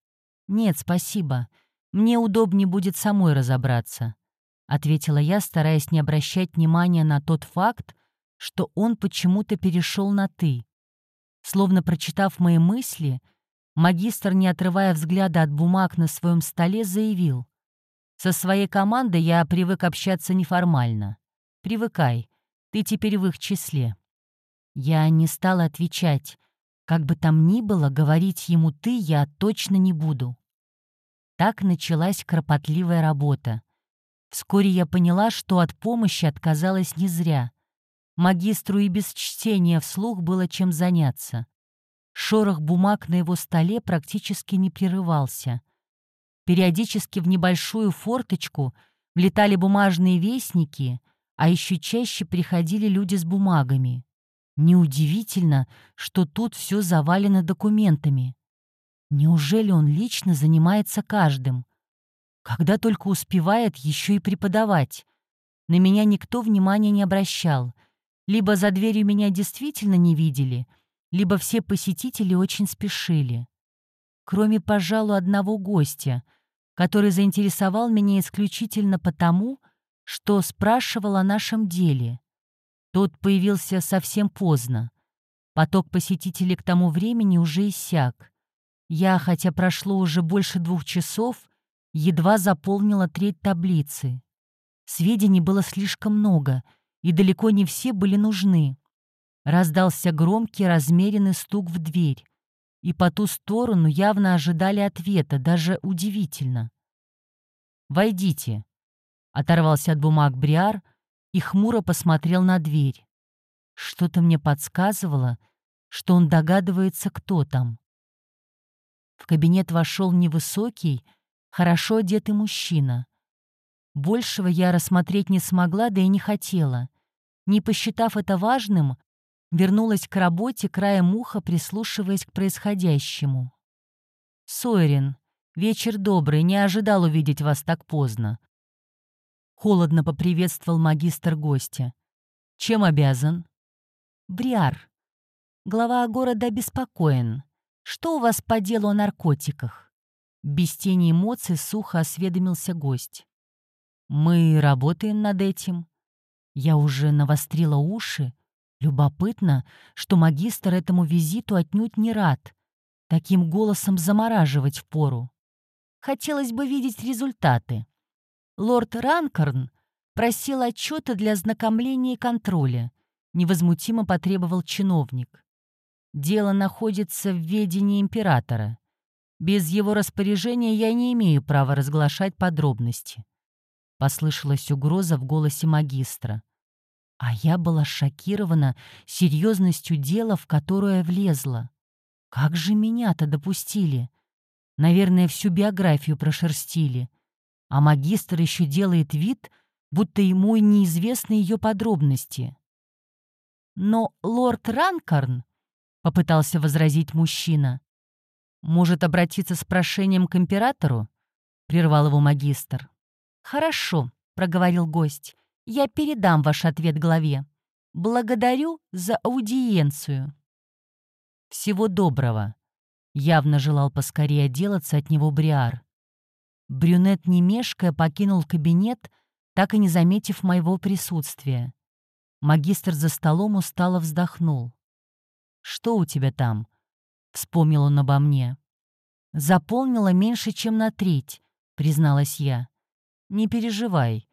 «Нет, спасибо. Мне удобнее будет самой разобраться», — ответила я, стараясь не обращать внимания на тот факт, что он почему-то перешел на «ты». Словно прочитав мои мысли, магистр, не отрывая взгляда от бумаг на своем столе, заявил. «Со своей командой я привык общаться неформально. Привыкай, ты теперь в их числе». Я не стала отвечать. Как бы там ни было, говорить ему «ты» я точно не буду. Так началась кропотливая работа. Вскоре я поняла, что от помощи отказалась не зря. Магистру и без чтения вслух было чем заняться. Шорох бумаг на его столе практически не прерывался. Периодически в небольшую форточку влетали бумажные вестники, а еще чаще приходили люди с бумагами. Неудивительно, что тут все завалено документами. Неужели он лично занимается каждым? Когда только успевает еще и преподавать. На меня никто внимания не обращал. Либо за дверью меня действительно не видели, либо все посетители очень спешили. Кроме, пожалуй, одного гостя, который заинтересовал меня исключительно потому, что спрашивал о нашем деле. Тот появился совсем поздно. Поток посетителей к тому времени уже иссяк. Я, хотя прошло уже больше двух часов, едва заполнила треть таблицы. Сведений было слишком много, и далеко не все были нужны. Раздался громкий, размеренный стук в дверь, и по ту сторону явно ожидали ответа, даже удивительно. «Войдите», — оторвался от бумаг Бриар и хмуро посмотрел на дверь. Что-то мне подсказывало, что он догадывается, кто там. В кабинет вошел невысокий, хорошо одетый мужчина. Большего я рассмотреть не смогла, да и не хотела. Не посчитав это важным, Вернулась к работе, краем уха прислушиваясь к происходящему. «Сойрин, вечер добрый, не ожидал увидеть вас так поздно». Холодно поприветствовал магистр гостя. «Чем обязан?» «Бриар. Глава города обеспокоен. Что у вас по делу о наркотиках?» Без тени эмоций сухо осведомился гость. «Мы работаем над этим». Я уже навострила уши, Любопытно, что магистр этому визиту отнюдь не рад. Таким голосом замораживать впору. Хотелось бы видеть результаты. Лорд Ранкорн просил отчета для ознакомления и контроля. Невозмутимо потребовал чиновник. Дело находится в ведении императора. Без его распоряжения я не имею права разглашать подробности. Послышалась угроза в голосе магистра. А я была шокирована серьезностью дела, в которое влезла. Как же меня-то допустили? Наверное, всю биографию прошерстили. А магистр еще делает вид, будто ему и неизвестны ее подробности. Но лорд Ранкарн, — попытался возразить мужчина, — может обратиться с прошением к императору? — прервал его магистр. «Хорошо», — проговорил гость. Я передам ваш ответ главе. Благодарю за аудиенцию. Всего доброго. Явно желал поскорее отделаться от него Бриар. Брюнет, не мешкая, покинул кабинет, так и не заметив моего присутствия. Магистр за столом устало вздохнул. «Что у тебя там?» — вспомнил он обо мне. «Заполнила меньше, чем на треть», — призналась я. «Не переживай,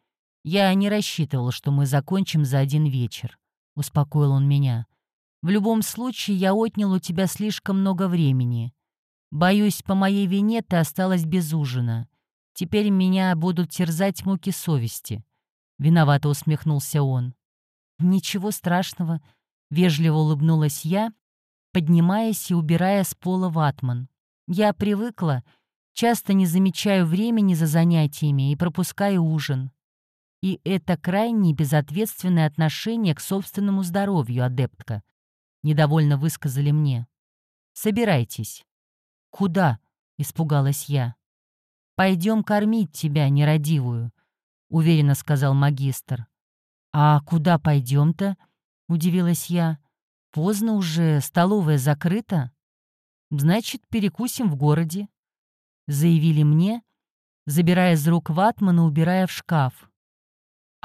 «Я не рассчитывал, что мы закончим за один вечер», — успокоил он меня. «В любом случае, я отнял у тебя слишком много времени. Боюсь, по моей вине ты осталась без ужина. Теперь меня будут терзать муки совести». Виновато усмехнулся он. «Ничего страшного», — вежливо улыбнулась я, поднимаясь и убирая с пола ватман. «Я привыкла, часто не замечаю времени за занятиями и пропускаю ужин. И это крайне безответственное отношение к собственному здоровью, адептка. Недовольно высказали мне. Собирайтесь. Куда? Испугалась я. Пойдем кормить тебя, нерадивую, уверенно сказал магистр. А куда пойдем-то? Удивилась я. Поздно уже, столовая закрыта. Значит, перекусим в городе. Заявили мне, забирая из рук ватмана, убирая в шкаф.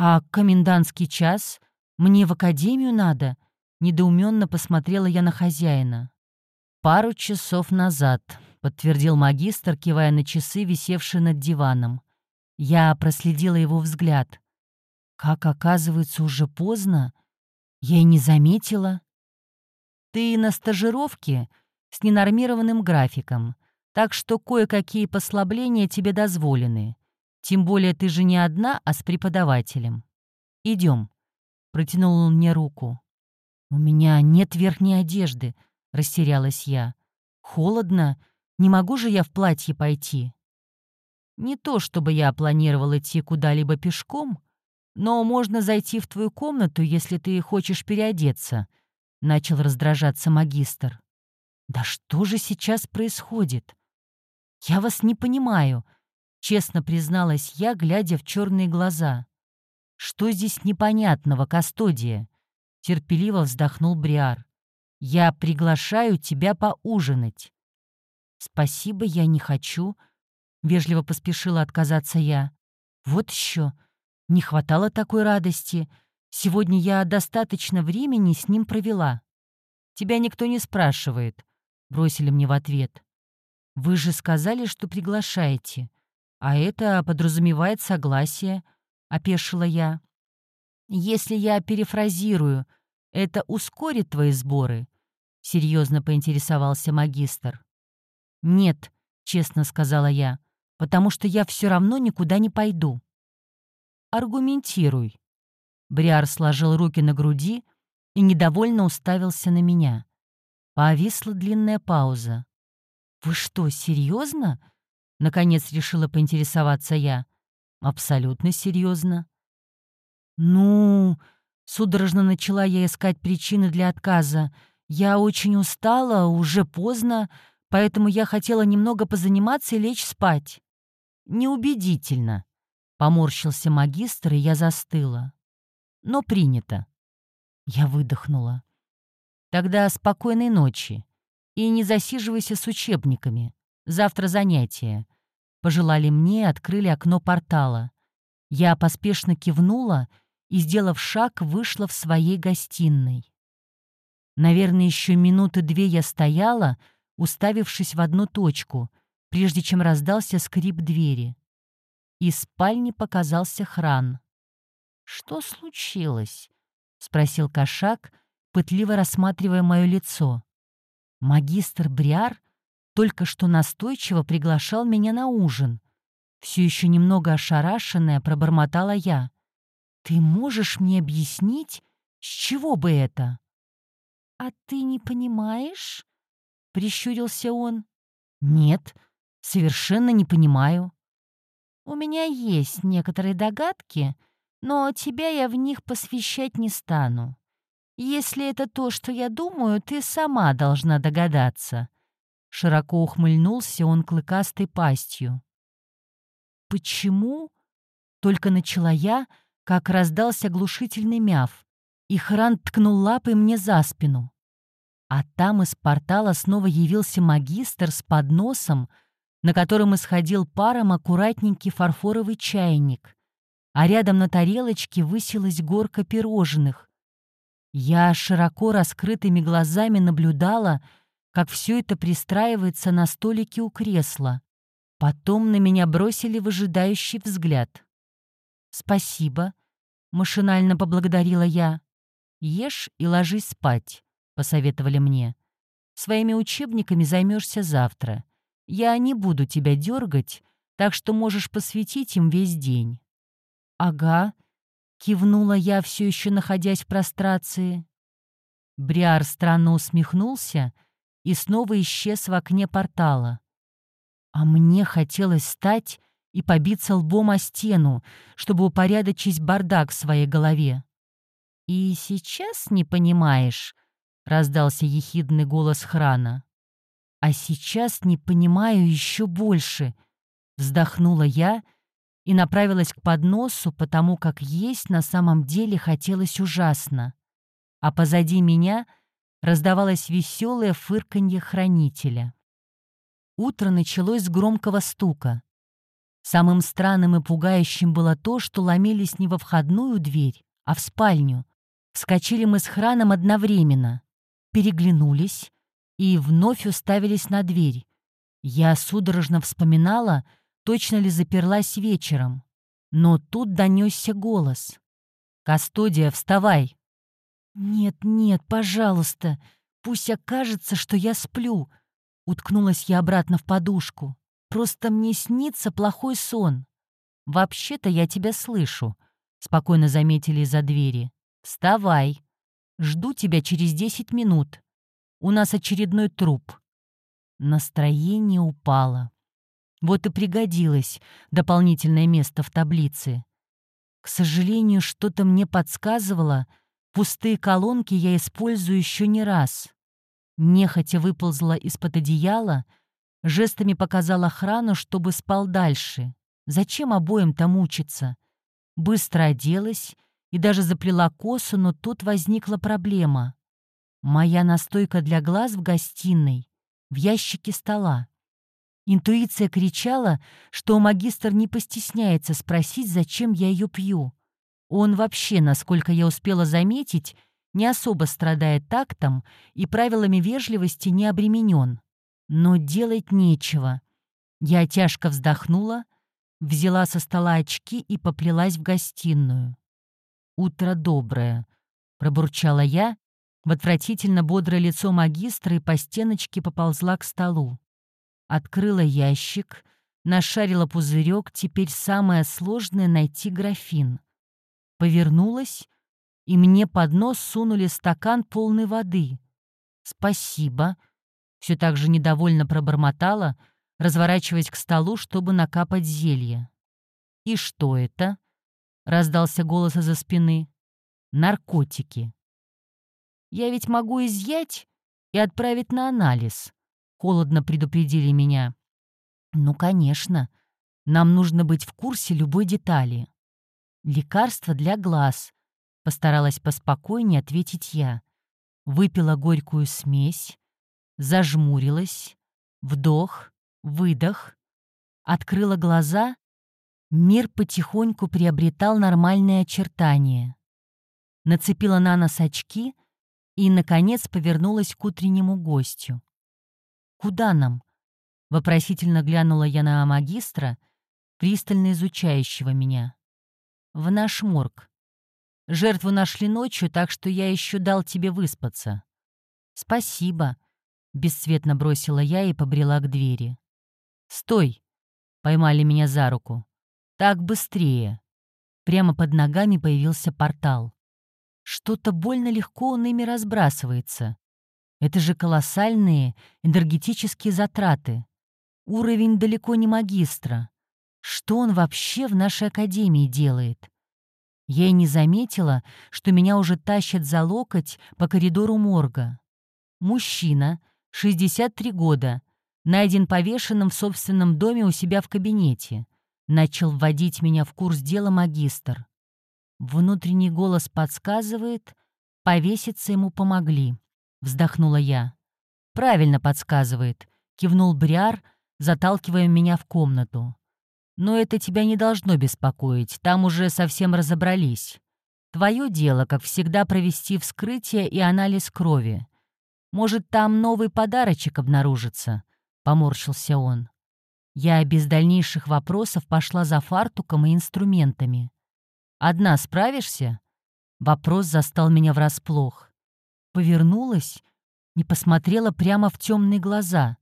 «А комендантский час? Мне в академию надо?» Недоуменно посмотрела я на хозяина. «Пару часов назад», — подтвердил магистр, кивая на часы, висевшие над диваном. Я проследила его взгляд. «Как оказывается, уже поздно? Я и не заметила». «Ты на стажировке с ненормированным графиком, так что кое-какие послабления тебе дозволены. Тем более ты же не одна, а с преподавателем. Идем. Протянул он мне руку. У меня нет верхней одежды, растерялась я. Холодно. Не могу же я в платье пойти. Не то, чтобы я планировал идти куда-либо пешком, но можно зайти в твою комнату, если ты хочешь переодеться, начал раздражаться магистр. Да что же сейчас происходит? Я вас не понимаю, Честно призналась я, глядя в черные глаза. «Что здесь непонятного, Кастодия?» Терпеливо вздохнул Бриар. «Я приглашаю тебя поужинать». «Спасибо, я не хочу», — вежливо поспешила отказаться я. «Вот еще. Не хватало такой радости. Сегодня я достаточно времени с ним провела». «Тебя никто не спрашивает», — бросили мне в ответ. «Вы же сказали, что приглашаете. «А это подразумевает согласие», — опешила я. «Если я перефразирую, это ускорит твои сборы?» — серьезно поинтересовался магистр. «Нет», — честно сказала я, — «потому что я все равно никуда не пойду». «Аргументируй». Бриар сложил руки на груди и недовольно уставился на меня. Повисла длинная пауза. «Вы что, серьезно? Наконец решила поинтересоваться я. Абсолютно серьезно. Ну, Судорожно начала я искать причины для отказа. Я очень устала, уже поздно, поэтому я хотела немного позаниматься и лечь спать. Неубедительно. Поморщился магистр, и я застыла. Но принято. Я выдохнула. Тогда спокойной ночи. И не засиживайся с учебниками. Завтра занятия. Пожелали мне, открыли окно портала. Я поспешно кивнула и, сделав шаг, вышла в своей гостиной. Наверное, еще минуты две я стояла, уставившись в одну точку, прежде чем раздался скрип двери. Из спальни показался хран. «Что случилось?» — спросил кошак, пытливо рассматривая мое лицо. Магистр Бриар только что настойчиво приглашал меня на ужин. Все еще немного ошарашенная пробормотала я. «Ты можешь мне объяснить, с чего бы это?» «А ты не понимаешь?» — прищурился он. «Нет, совершенно не понимаю». «У меня есть некоторые догадки, но тебя я в них посвящать не стану. Если это то, что я думаю, ты сама должна догадаться». Широко ухмыльнулся он клыкастой пастью. «Почему?» — только начала я, как раздался глушительный мяв, и Хран ткнул лапой мне за спину. А там из портала снова явился магистр с подносом, на котором исходил паром аккуратненький фарфоровый чайник, а рядом на тарелочке высилась горка пирожных. Я широко раскрытыми глазами наблюдала, как все это пристраивается на столике у кресла. Потом на меня бросили выжидающий взгляд. «Спасибо», — машинально поблагодарила я. «Ешь и ложись спать», — посоветовали мне. «Своими учебниками займешься завтра. Я не буду тебя дергать, так что можешь посвятить им весь день». «Ага», — кивнула я, все еще находясь в прострации. Бриар странно усмехнулся и снова исчез в окне портала. А мне хотелось стать и побиться лбом о стену, чтобы упорядочить бардак в своей голове. «И сейчас не понимаешь?» — раздался ехидный голос Храна. «А сейчас не понимаю еще больше», — вздохнула я и направилась к подносу, потому как есть на самом деле хотелось ужасно. А позади меня раздавалось веселое фырканье хранителя. Утро началось с громкого стука. Самым странным и пугающим было то, что ломились не во входную дверь, а в спальню. Вскочили мы с храном одновременно, переглянулись и вновь уставились на дверь. Я судорожно вспоминала, точно ли заперлась вечером. Но тут донесся голос. «Кастодия, вставай!» «Нет, нет, пожалуйста, пусть окажется, что я сплю», Уткнулась я обратно в подушку. Просто мне снится плохой сон. Вообще-то я тебя слышу, спокойно заметили из-за двери. Вставай. Жду тебя через десять минут. У нас очередной труп. Настроение упало. Вот и пригодилось дополнительное место в таблице. К сожалению, что-то мне подсказывало, пустые колонки я использую еще не раз. Нехотя выползла из-под одеяла, жестами показала охрану, чтобы спал дальше. Зачем обоим там мучиться? Быстро оделась и даже заплела косу, но тут возникла проблема. Моя настойка для глаз в гостиной, в ящике стола. Интуиция кричала, что магистр не постесняется спросить, зачем я ее пью. Он вообще, насколько я успела заметить, не особо страдает тактом и правилами вежливости не обременен. Но делать нечего. Я тяжко вздохнула, взяла со стола очки и поплелась в гостиную. «Утро доброе», — пробурчала я, в отвратительно бодрое лицо магистра и по стеночке поползла к столу. Открыла ящик, нашарила пузырек, теперь самое сложное — найти графин. Повернулась и мне под нос сунули стакан полной воды. «Спасибо», — все так же недовольно пробормотала, разворачиваясь к столу, чтобы накапать зелье. «И что это?» — раздался голос из-за спины. наркотики. Я ведь могу изъять и отправить на анализ, холодно предупредили меня. Ну, конечно, нам нужно быть в курсе любой детали. Лекарство для глаз, постаралась поспокойнее ответить я. Выпила горькую смесь, зажмурилась, вдох, выдох, открыла глаза, мир потихоньку приобретал нормальные очертания. Нацепила на нос очки и, наконец, повернулась к утреннему гостю. «Куда нам?» — вопросительно глянула я на магистра, пристально изучающего меня. «В наш морг. Жертву нашли ночью, так что я еще дал тебе выспаться». «Спасибо», — бесцветно бросила я и побрела к двери. «Стой!» — поймали меня за руку. «Так быстрее!» Прямо под ногами появился портал. Что-то больно легко он ими разбрасывается. Это же колоссальные энергетические затраты. Уровень далеко не магистра. Что он вообще в нашей академии делает? Я и не заметила, что меня уже тащат за локоть по коридору морга. Мужчина, 63 года, найден повешенным в собственном доме у себя в кабинете. Начал вводить меня в курс дела магистр. Внутренний голос подсказывает, повеситься ему помогли. Вздохнула я. Правильно подсказывает, кивнул Бриар, заталкивая меня в комнату. «Но это тебя не должно беспокоить, там уже совсем разобрались. Твое дело, как всегда, провести вскрытие и анализ крови. Может, там новый подарочек обнаружится?» — поморщился он. Я без дальнейших вопросов пошла за фартуком и инструментами. «Одна справишься?» Вопрос застал меня врасплох. Повернулась, не посмотрела прямо в темные глаза.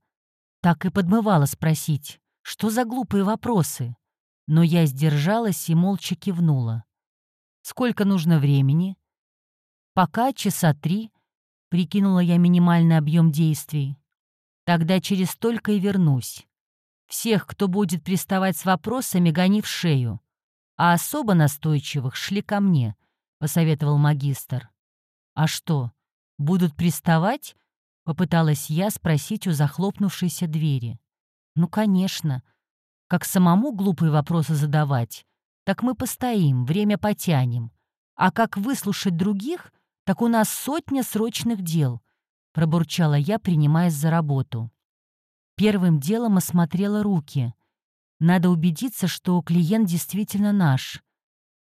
Так и подмывала спросить, что за глупые вопросы? Но я сдержалась и молча кивнула. «Сколько нужно времени?» «Пока часа три», — прикинула я минимальный объем действий. «Тогда через столько и вернусь. Всех, кто будет приставать с вопросами, гони в шею. А особо настойчивых шли ко мне», — посоветовал магистр. «А что, будут приставать?» Попыталась я спросить у захлопнувшейся двери. «Ну, конечно. Как самому глупые вопросы задавать, так мы постоим, время потянем. А как выслушать других, так у нас сотня срочных дел», — пробурчала я, принимаясь за работу. Первым делом осмотрела руки. Надо убедиться, что клиент действительно наш.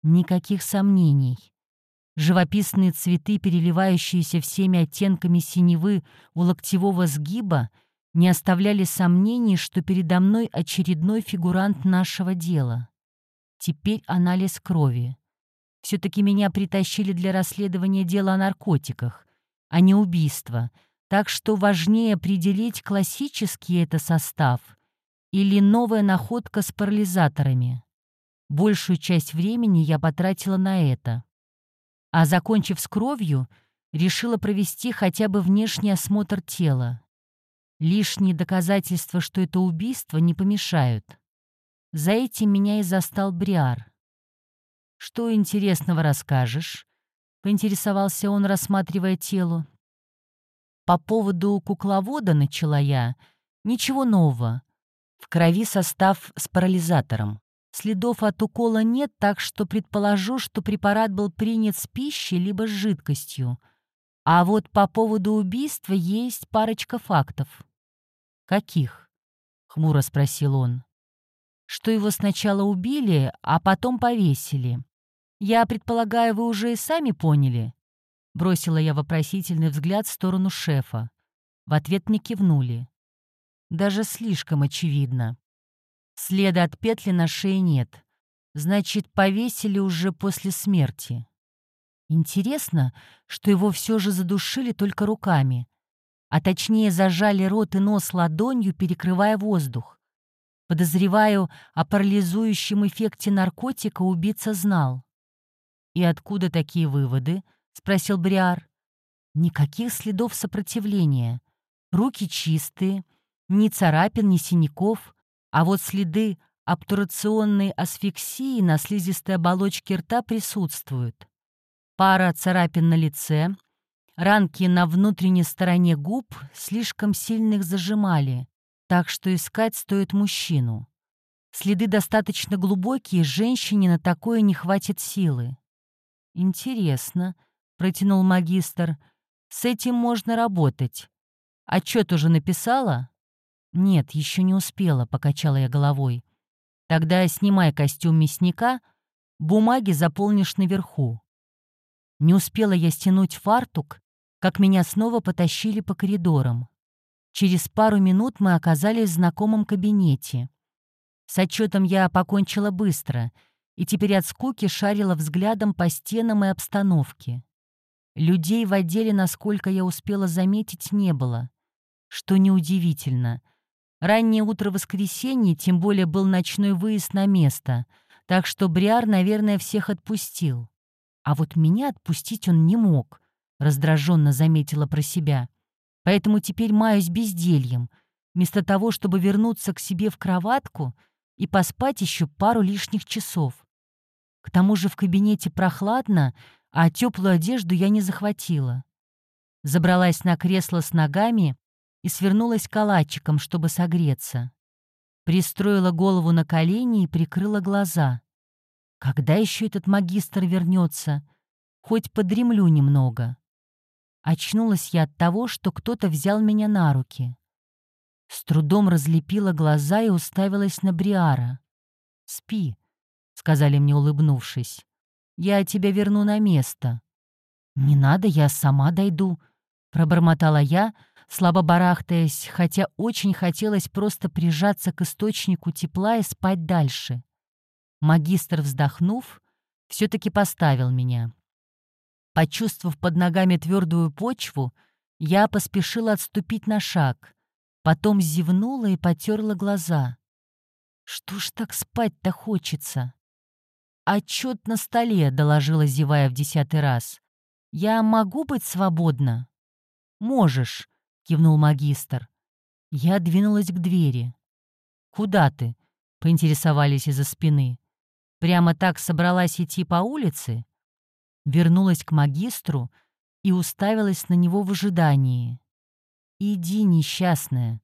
Никаких сомнений. Живописные цветы, переливающиеся всеми оттенками синевы у локтевого сгиба, не оставляли сомнений, что передо мной очередной фигурант нашего дела. Теперь анализ крови. Все-таки меня притащили для расследования дела о наркотиках, а не убийства, так что важнее определить, классический это состав или новая находка с парализаторами. Большую часть времени я потратила на это. А закончив с кровью, решила провести хотя бы внешний осмотр тела. Лишние доказательства, что это убийство, не помешают. За этим меня и застал Бриар. «Что интересного расскажешь?» — поинтересовался он, рассматривая тело. «По поводу кукловода начала я. Ничего нового. В крови состав с парализатором. Следов от укола нет, так что предположу, что препарат был принят с пищей либо с жидкостью. А вот по поводу убийства есть парочка фактов. «Каких?» — хмуро спросил он. «Что его сначала убили, а потом повесили. Я предполагаю, вы уже и сами поняли?» Бросила я вопросительный взгляд в сторону шефа. В ответ мне кивнули. Даже слишком очевидно. Следа от петли на шее нет. Значит, повесили уже после смерти. Интересно, что его все же задушили только руками, а точнее зажали рот и нос ладонью, перекрывая воздух. Подозреваю, о парализующем эффекте наркотика убийца знал. «И откуда такие выводы?» — спросил Бриар. «Никаких следов сопротивления. Руки чистые, ни царапин, ни синяков. А вот следы обтурационной асфиксии на слизистой оболочке рта присутствуют. Пара царапин на лице, ранки на внутренней стороне губ слишком сильных зажимали, так что искать стоит мужчину. Следы достаточно глубокие, женщине на такое не хватит силы. «Интересно», — протянул магистр, — «с этим можно работать. Отчет уже написала?» «Нет, еще не успела», — покачала я головой. «Тогда снимай костюм мясника, бумаги заполнишь наверху». Не успела я стянуть фартук, как меня снова потащили по коридорам. Через пару минут мы оказались в знакомом кабинете. С отчетом я покончила быстро и теперь от скуки шарила взглядом по стенам и обстановке. Людей в отделе, насколько я успела заметить, не было. Что неудивительно. Раннее утро воскресенья, тем более был ночной выезд на место, так что Бриар, наверное, всех отпустил. А вот меня отпустить он не мог, раздраженно заметила про себя. Поэтому теперь маюсь бездельем, вместо того, чтобы вернуться к себе в кроватку — и поспать еще пару лишних часов. К тому же в кабинете прохладно, а теплую одежду я не захватила. Забралась на кресло с ногами и свернулась калачиком, чтобы согреться. Пристроила голову на колени и прикрыла глаза. Когда еще этот магистр вернется? Хоть подремлю немного. Очнулась я от того, что кто-то взял меня на руки. С трудом разлепила глаза и уставилась на Бриара. «Спи», — сказали мне, улыбнувшись. «Я тебя верну на место». «Не надо, я сама дойду», — пробормотала я, слабо барахтаясь, хотя очень хотелось просто прижаться к источнику тепла и спать дальше. Магистр, вздохнув, все-таки поставил меня. Почувствовав под ногами твердую почву, я поспешила отступить на шаг — Потом зевнула и потерла глаза. Что ж так спать-то хочется? Отчет на столе, доложила, зевая в десятый раз. Я могу быть свободна? Можешь, кивнул магистр. Я двинулась к двери. Куда ты? поинтересовались из-за спины. Прямо так собралась идти по улице? Вернулась к магистру и уставилась на него в ожидании. «Иди, несчастная!»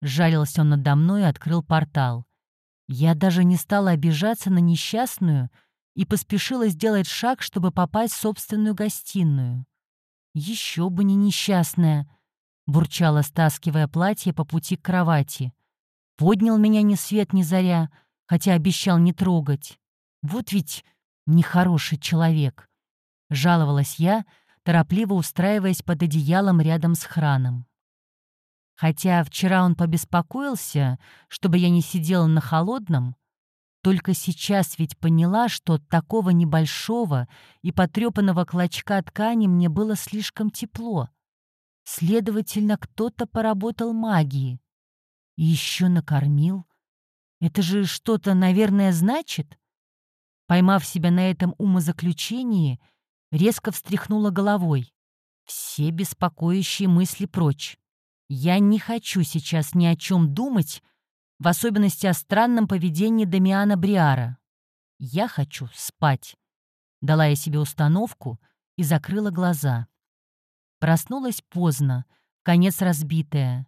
Жалился он надо мной и открыл портал. Я даже не стала обижаться на несчастную и поспешила сделать шаг, чтобы попасть в собственную гостиную. «Еще бы не несчастная!» — бурчала, стаскивая платье по пути к кровати. Поднял меня ни свет ни заря, хотя обещал не трогать. Вот ведь нехороший человек. Жаловалась я, торопливо устраиваясь под одеялом рядом с храном. Хотя вчера он побеспокоился, чтобы я не сидела на холодном, только сейчас ведь поняла, что от такого небольшого и потрепанного клочка ткани мне было слишком тепло. Следовательно, кто-то поработал магией. И еще накормил. Это же что-то, наверное, значит? Поймав себя на этом умозаключении, резко встряхнула головой. Все беспокоящие мысли прочь. Я не хочу сейчас ни о чем думать, в особенности о странном поведении Дамиана Бриара. Я хочу спать. Дала я себе установку и закрыла глаза. Проснулась поздно, конец разбитая.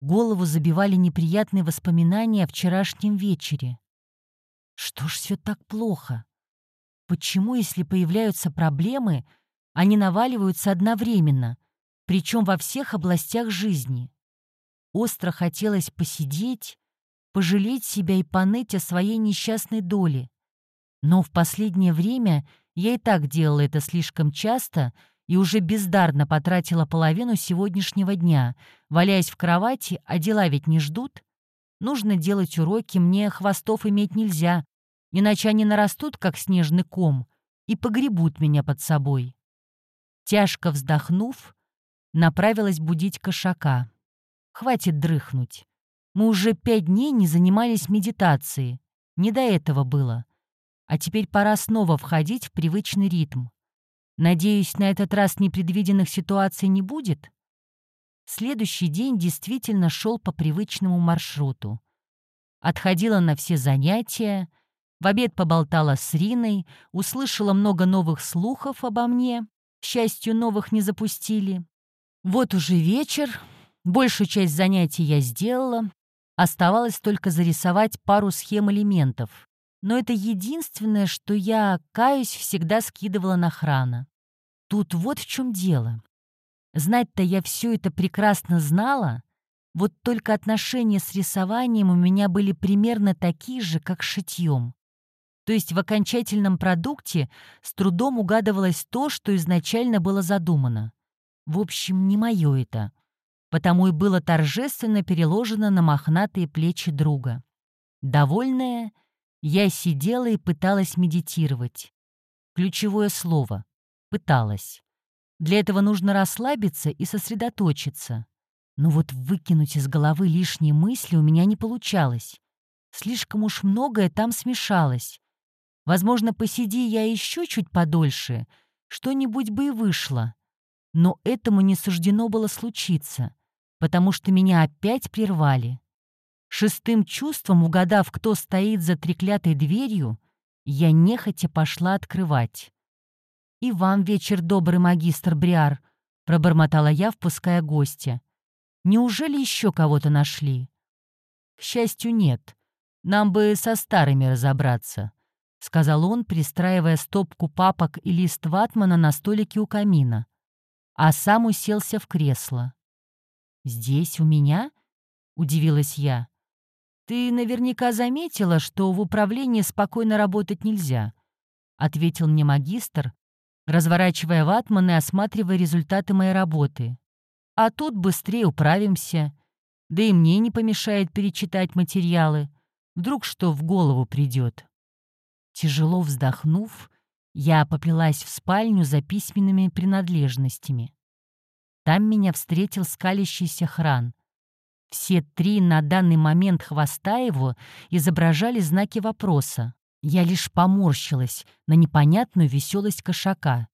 Голову забивали неприятные воспоминания о вчерашнем вечере. Что ж все так плохо? Почему, если появляются проблемы, они наваливаются одновременно, причем во всех областях жизни. Остро хотелось посидеть, пожалеть себя и поныть о своей несчастной доле. Но в последнее время я и так делала это слишком часто и уже бездарно потратила половину сегодняшнего дня, валяясь в кровати, а дела ведь не ждут. Нужно делать уроки, мне хвостов иметь нельзя, иначе они нарастут, как снежный ком, и погребут меня под собой. Тяжко вздохнув, направилась будить кошака. Хватит дрыхнуть. Мы уже пять дней не занимались медитацией. Не до этого было. А теперь пора снова входить в привычный ритм. Надеюсь, на этот раз непредвиденных ситуаций не будет? Следующий день действительно шел по привычному маршруту. Отходила на все занятия, В обед поболтала с Риной, услышала много новых слухов обо мне. К счастью, новых не запустили. Вот уже вечер, большую часть занятий я сделала. Оставалось только зарисовать пару схем элементов. Но это единственное, что я, каюсь, всегда скидывала на храна. Тут вот в чем дело. Знать-то я все это прекрасно знала, вот только отношения с рисованием у меня были примерно такие же, как с шитьем. То есть в окончательном продукте с трудом угадывалось то, что изначально было задумано. В общем, не мое это. Потому и было торжественно переложено на мохнатые плечи друга. Довольная, я сидела и пыталась медитировать. Ключевое слово — пыталась. Для этого нужно расслабиться и сосредоточиться. Но вот выкинуть из головы лишние мысли у меня не получалось. Слишком уж многое там смешалось. Возможно, посиди я еще чуть подольше, что-нибудь бы и вышло. Но этому не суждено было случиться, потому что меня опять прервали. Шестым чувством, угадав, кто стоит за треклятой дверью, я нехотя пошла открывать. «И вам вечер добрый, магистр Бриар», — пробормотала я, впуская гостя. «Неужели еще кого-то нашли?» «К счастью, нет. Нам бы со старыми разобраться», — сказал он, пристраивая стопку папок и лист ватмана на столике у камина. А сам уселся в кресло. «Здесь, у меня?» — удивилась я. «Ты наверняка заметила, что в управлении спокойно работать нельзя», — ответил мне магистр, разворачивая ватман и осматривая результаты моей работы. «А тут быстрее управимся. Да и мне не помешает перечитать материалы. Вдруг что в голову придет». Тяжело вздохнув, я поплелась в спальню за письменными принадлежностями. Там меня встретил скалящийся хран — все три на данный момент хвоста его изображали знаки вопроса. Я лишь поморщилась на непонятную веселость кошака.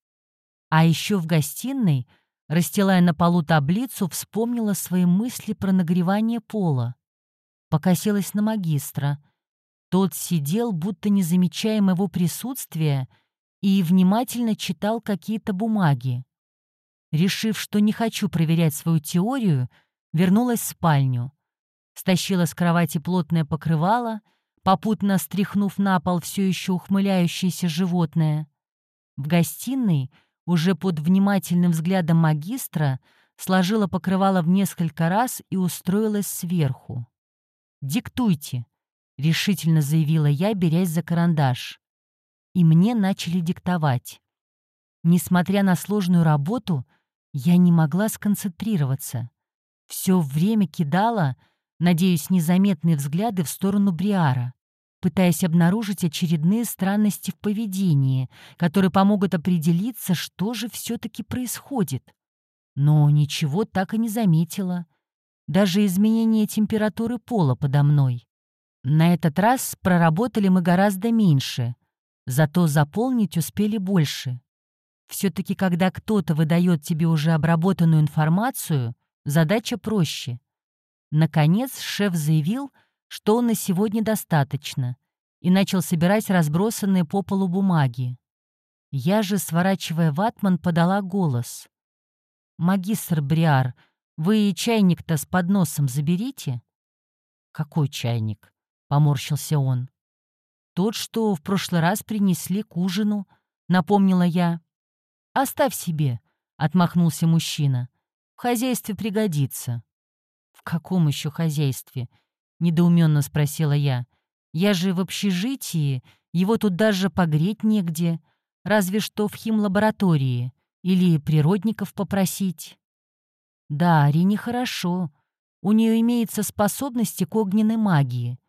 А еще в гостиной, расстилая на полу таблицу, вспомнила свои мысли про нагревание пола. Покосилась на магистра. Тот сидел, будто не замечая моего присутствия, и внимательно читал какие-то бумаги. Решив, что не хочу проверять свою теорию, вернулась в спальню. Стащила с кровати плотное покрывало, попутно стряхнув на пол все еще ухмыляющееся животное. В гостиной, уже под внимательным взглядом магистра, сложила покрывало в несколько раз и устроилась сверху. «Диктуйте», — решительно заявила я, берясь за карандаш. И мне начали диктовать. Несмотря на сложную работу, я не могла сконцентрироваться все время кидала, надеюсь, незаметные взгляды в сторону Бриара, пытаясь обнаружить очередные странности в поведении, которые помогут определиться, что же все-таки происходит. Но ничего так и не заметила. Даже изменение температуры пола подо мной. На этот раз проработали мы гораздо меньше, зато заполнить успели больше. Все-таки, когда кто-то выдает тебе уже обработанную информацию, Задача проще. Наконец шеф заявил, что на сегодня достаточно, и начал собирать разбросанные по полу бумаги. Я же, сворачивая ватман, подала голос. «Магистр Бриар, вы чайник-то с подносом заберите?» «Какой чайник?» — поморщился он. «Тот, что в прошлый раз принесли к ужину», — напомнила я. «Оставь себе», — отмахнулся мужчина. В хозяйстве пригодится». «В каком еще хозяйстве?» — недоуменно спросила я. «Я же в общежитии, его тут даже погреть негде, разве что в химлаборатории или природников попросить». «Да, Арине хорошо. У нее имеется способности к огненной магии,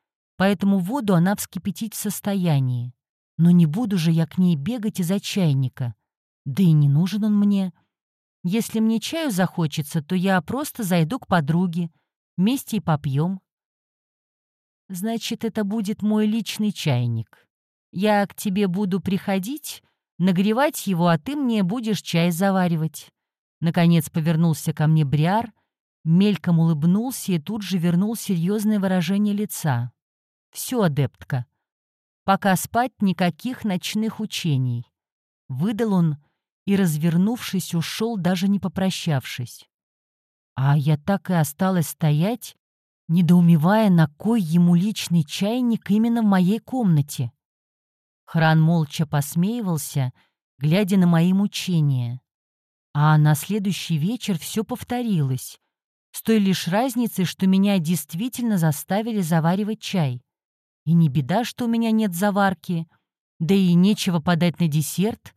поэтому воду она вскипятить в состоянии. Но не буду же я к ней бегать из-за чайника. Да и не нужен он мне. Если мне чаю захочется, то я просто зайду к подруге. Вместе и попьем. Значит, это будет мой личный чайник. Я к тебе буду приходить, нагревать его, а ты мне будешь чай заваривать. Наконец повернулся ко мне Бриар, мельком улыбнулся и тут же вернул серьезное выражение лица. Все, адептка. Пока спать никаких ночных учений. Выдал он и, развернувшись, ушел, даже не попрощавшись. А я так и осталась стоять, недоумевая, на кой ему личный чайник именно в моей комнате. Хран молча посмеивался, глядя на мои мучения. А на следующий вечер все повторилось, с той лишь разницей, что меня действительно заставили заваривать чай. И не беда, что у меня нет заварки, да и нечего подать на десерт.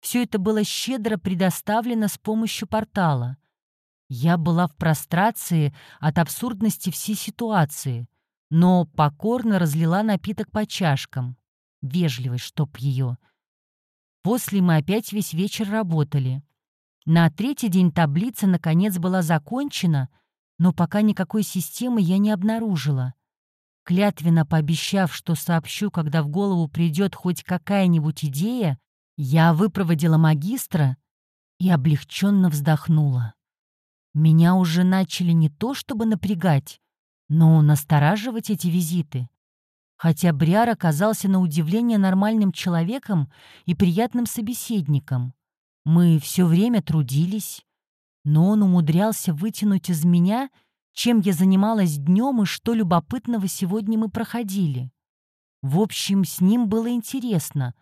Все это было щедро предоставлено с помощью портала. Я была в прострации от абсурдности всей ситуации, но покорно разлила напиток по чашкам. Вежливость, чтоб ее. После мы опять весь вечер работали. На третий день таблица наконец была закончена, но пока никакой системы я не обнаружила. Клятвенно пообещав, что сообщу, когда в голову придет хоть какая-нибудь идея, я выпроводила магистра и облегченно вздохнула. Меня уже начали не то чтобы напрягать, но настораживать эти визиты. Хотя Бриар оказался на удивление нормальным человеком и приятным собеседником. Мы все время трудились, но он умудрялся вытянуть из меня, чем я занималась днем и что любопытного сегодня мы проходили. В общем, с ним было интересно,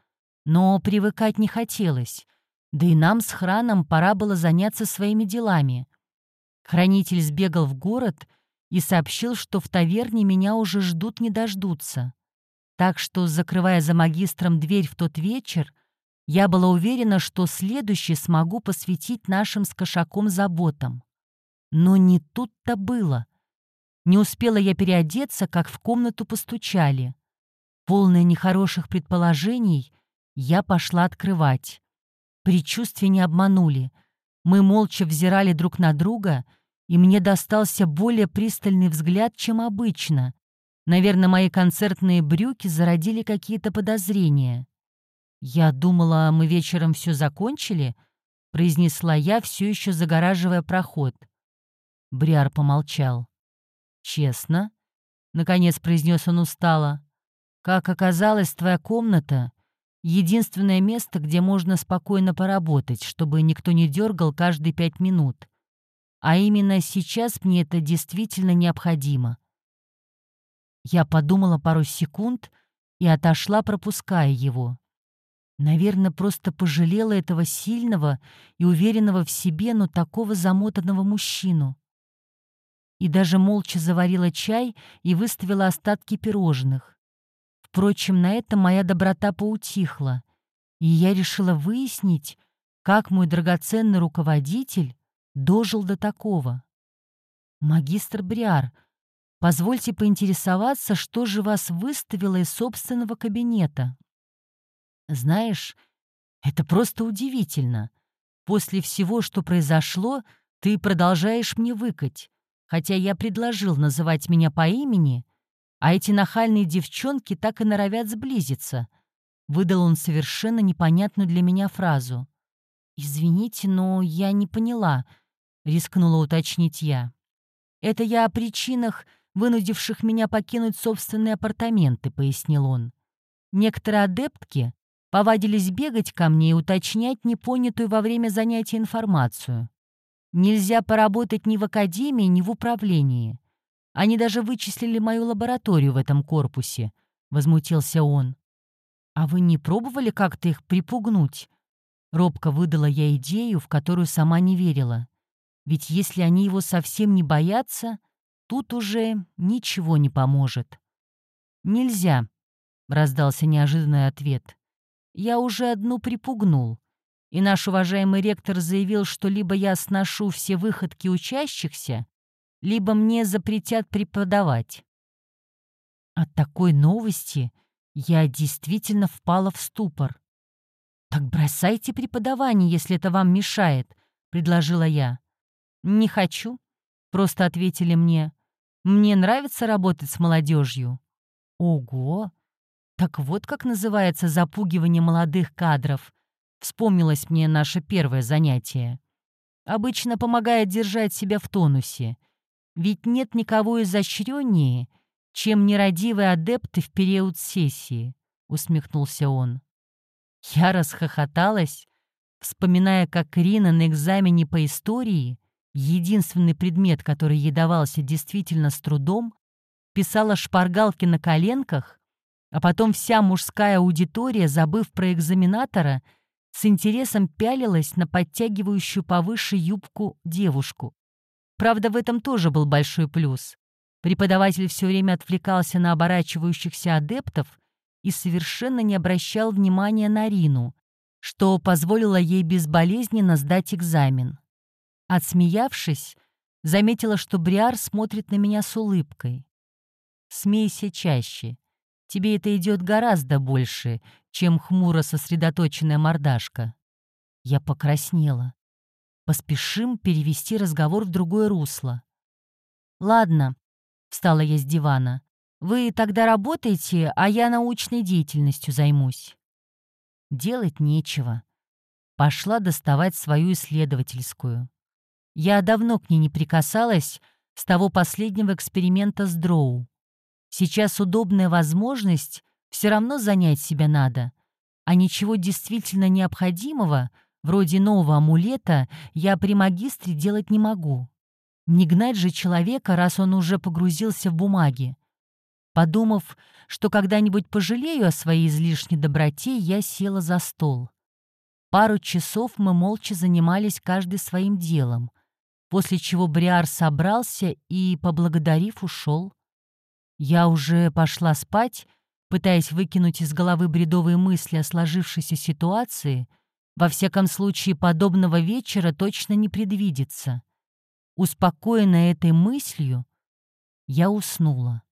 но привыкать не хотелось, да и нам с Храном пора было заняться своими делами. Хранитель сбегал в город и сообщил, что в таверне меня уже ждут не дождутся. Так что, закрывая за магистром дверь в тот вечер, я была уверена, что следующий смогу посвятить нашим с кошаком заботам. Но не тут-то было. Не успела я переодеться, как в комнату постучали. Полная нехороших предположений, я пошла открывать. Предчувствия не обманули. Мы молча взирали друг на друга, и мне достался более пристальный взгляд, чем обычно. Наверное, мои концертные брюки зародили какие-то подозрения. «Я думала, мы вечером все закончили», — произнесла я, все еще загораживая проход. Бриар помолчал. «Честно?» — наконец произнес он устало. «Как оказалось, твоя комната — единственное место, где можно спокойно поработать, чтобы никто не дергал каждые пять минут. А именно сейчас мне это действительно необходимо». Я подумала пару секунд и отошла, пропуская его. Наверное, просто пожалела этого сильного и уверенного в себе, но такого замотанного мужчину. И даже молча заварила чай и выставила остатки пирожных. Впрочем, на этом моя доброта поутихла, и я решила выяснить, как мой драгоценный руководитель дожил до такого. «Магистр Бриар, позвольте поинтересоваться, что же вас выставило из собственного кабинета?» Знаешь, это просто удивительно. После всего, что произошло, ты продолжаешь мне выкать, хотя я предложил называть меня по имени, а эти нахальные девчонки так и норовят сблизиться. Выдал он совершенно непонятную для меня фразу. «Извините, но я не поняла», — рискнула уточнить я. «Это я о причинах, вынудивших меня покинуть собственные апартаменты», — пояснил он. «Некоторые адептки повадились бегать ко мне и уточнять непонятую во время занятия информацию. Нельзя поработать ни в академии, ни в управлении. Они даже вычислили мою лабораторию в этом корпусе, — возмутился он. «А вы не пробовали как-то их припугнуть?» Робко выдала я идею, в которую сама не верила. Ведь если они его совсем не боятся, тут уже ничего не поможет. «Нельзя», — раздался неожиданный ответ. Я уже одну припугнул. И наш уважаемый ректор заявил, что либо я сношу все выходки учащихся, либо мне запретят преподавать. От такой новости я действительно впала в ступор. «Так бросайте преподавание, если это вам мешает», — предложила я. «Не хочу», — просто ответили мне. «Мне нравится работать с молодежью». «Ого! Так вот как называется запугивание молодых кадров. Вспомнилось мне наше первое занятие. Обычно помогает держать себя в тонусе. Ведь нет никого изощреннее, чем нерадивые адепты в период сессии. — усмехнулся он. Я расхохоталась, вспоминая, как Рина на экзамене по истории, единственный предмет, который ей давался действительно с трудом, писала шпаргалки на коленках, а потом вся мужская аудитория, забыв про экзаменатора, с интересом пялилась на подтягивающую повыше юбку девушку. Правда, в этом тоже был большой плюс. Преподаватель все время отвлекался на оборачивающихся адептов и совершенно не обращал внимания на Рину, что позволило ей безболезненно сдать экзамен. Отсмеявшись, заметила, что Бриар смотрит на меня с улыбкой. «Смейся чаще. Тебе это идет гораздо больше, чем хмуро сосредоточенная мордашка». Я покраснела. Поспешим перевести разговор в другое русло. «Ладно», — встала я с дивана, — «вы тогда работаете, а я научной деятельностью займусь». Делать нечего. Пошла доставать свою исследовательскую. Я давно к ней не прикасалась с того последнего эксперимента с дроу. Сейчас удобная возможность, все равно занять себя надо, а ничего действительно необходимого — Вроде нового амулета я при магистре делать не могу. Не гнать же человека, раз он уже погрузился в бумаги. Подумав, что когда-нибудь пожалею о своей излишней доброте, я села за стол. Пару часов мы молча занимались каждый своим делом, после чего Бриар собрался и, поблагодарив, ушел. Я уже пошла спать, пытаясь выкинуть из головы бредовые мысли о сложившейся ситуации — во всяком случае, подобного вечера точно не предвидится. Успокоенная этой мыслью, я уснула.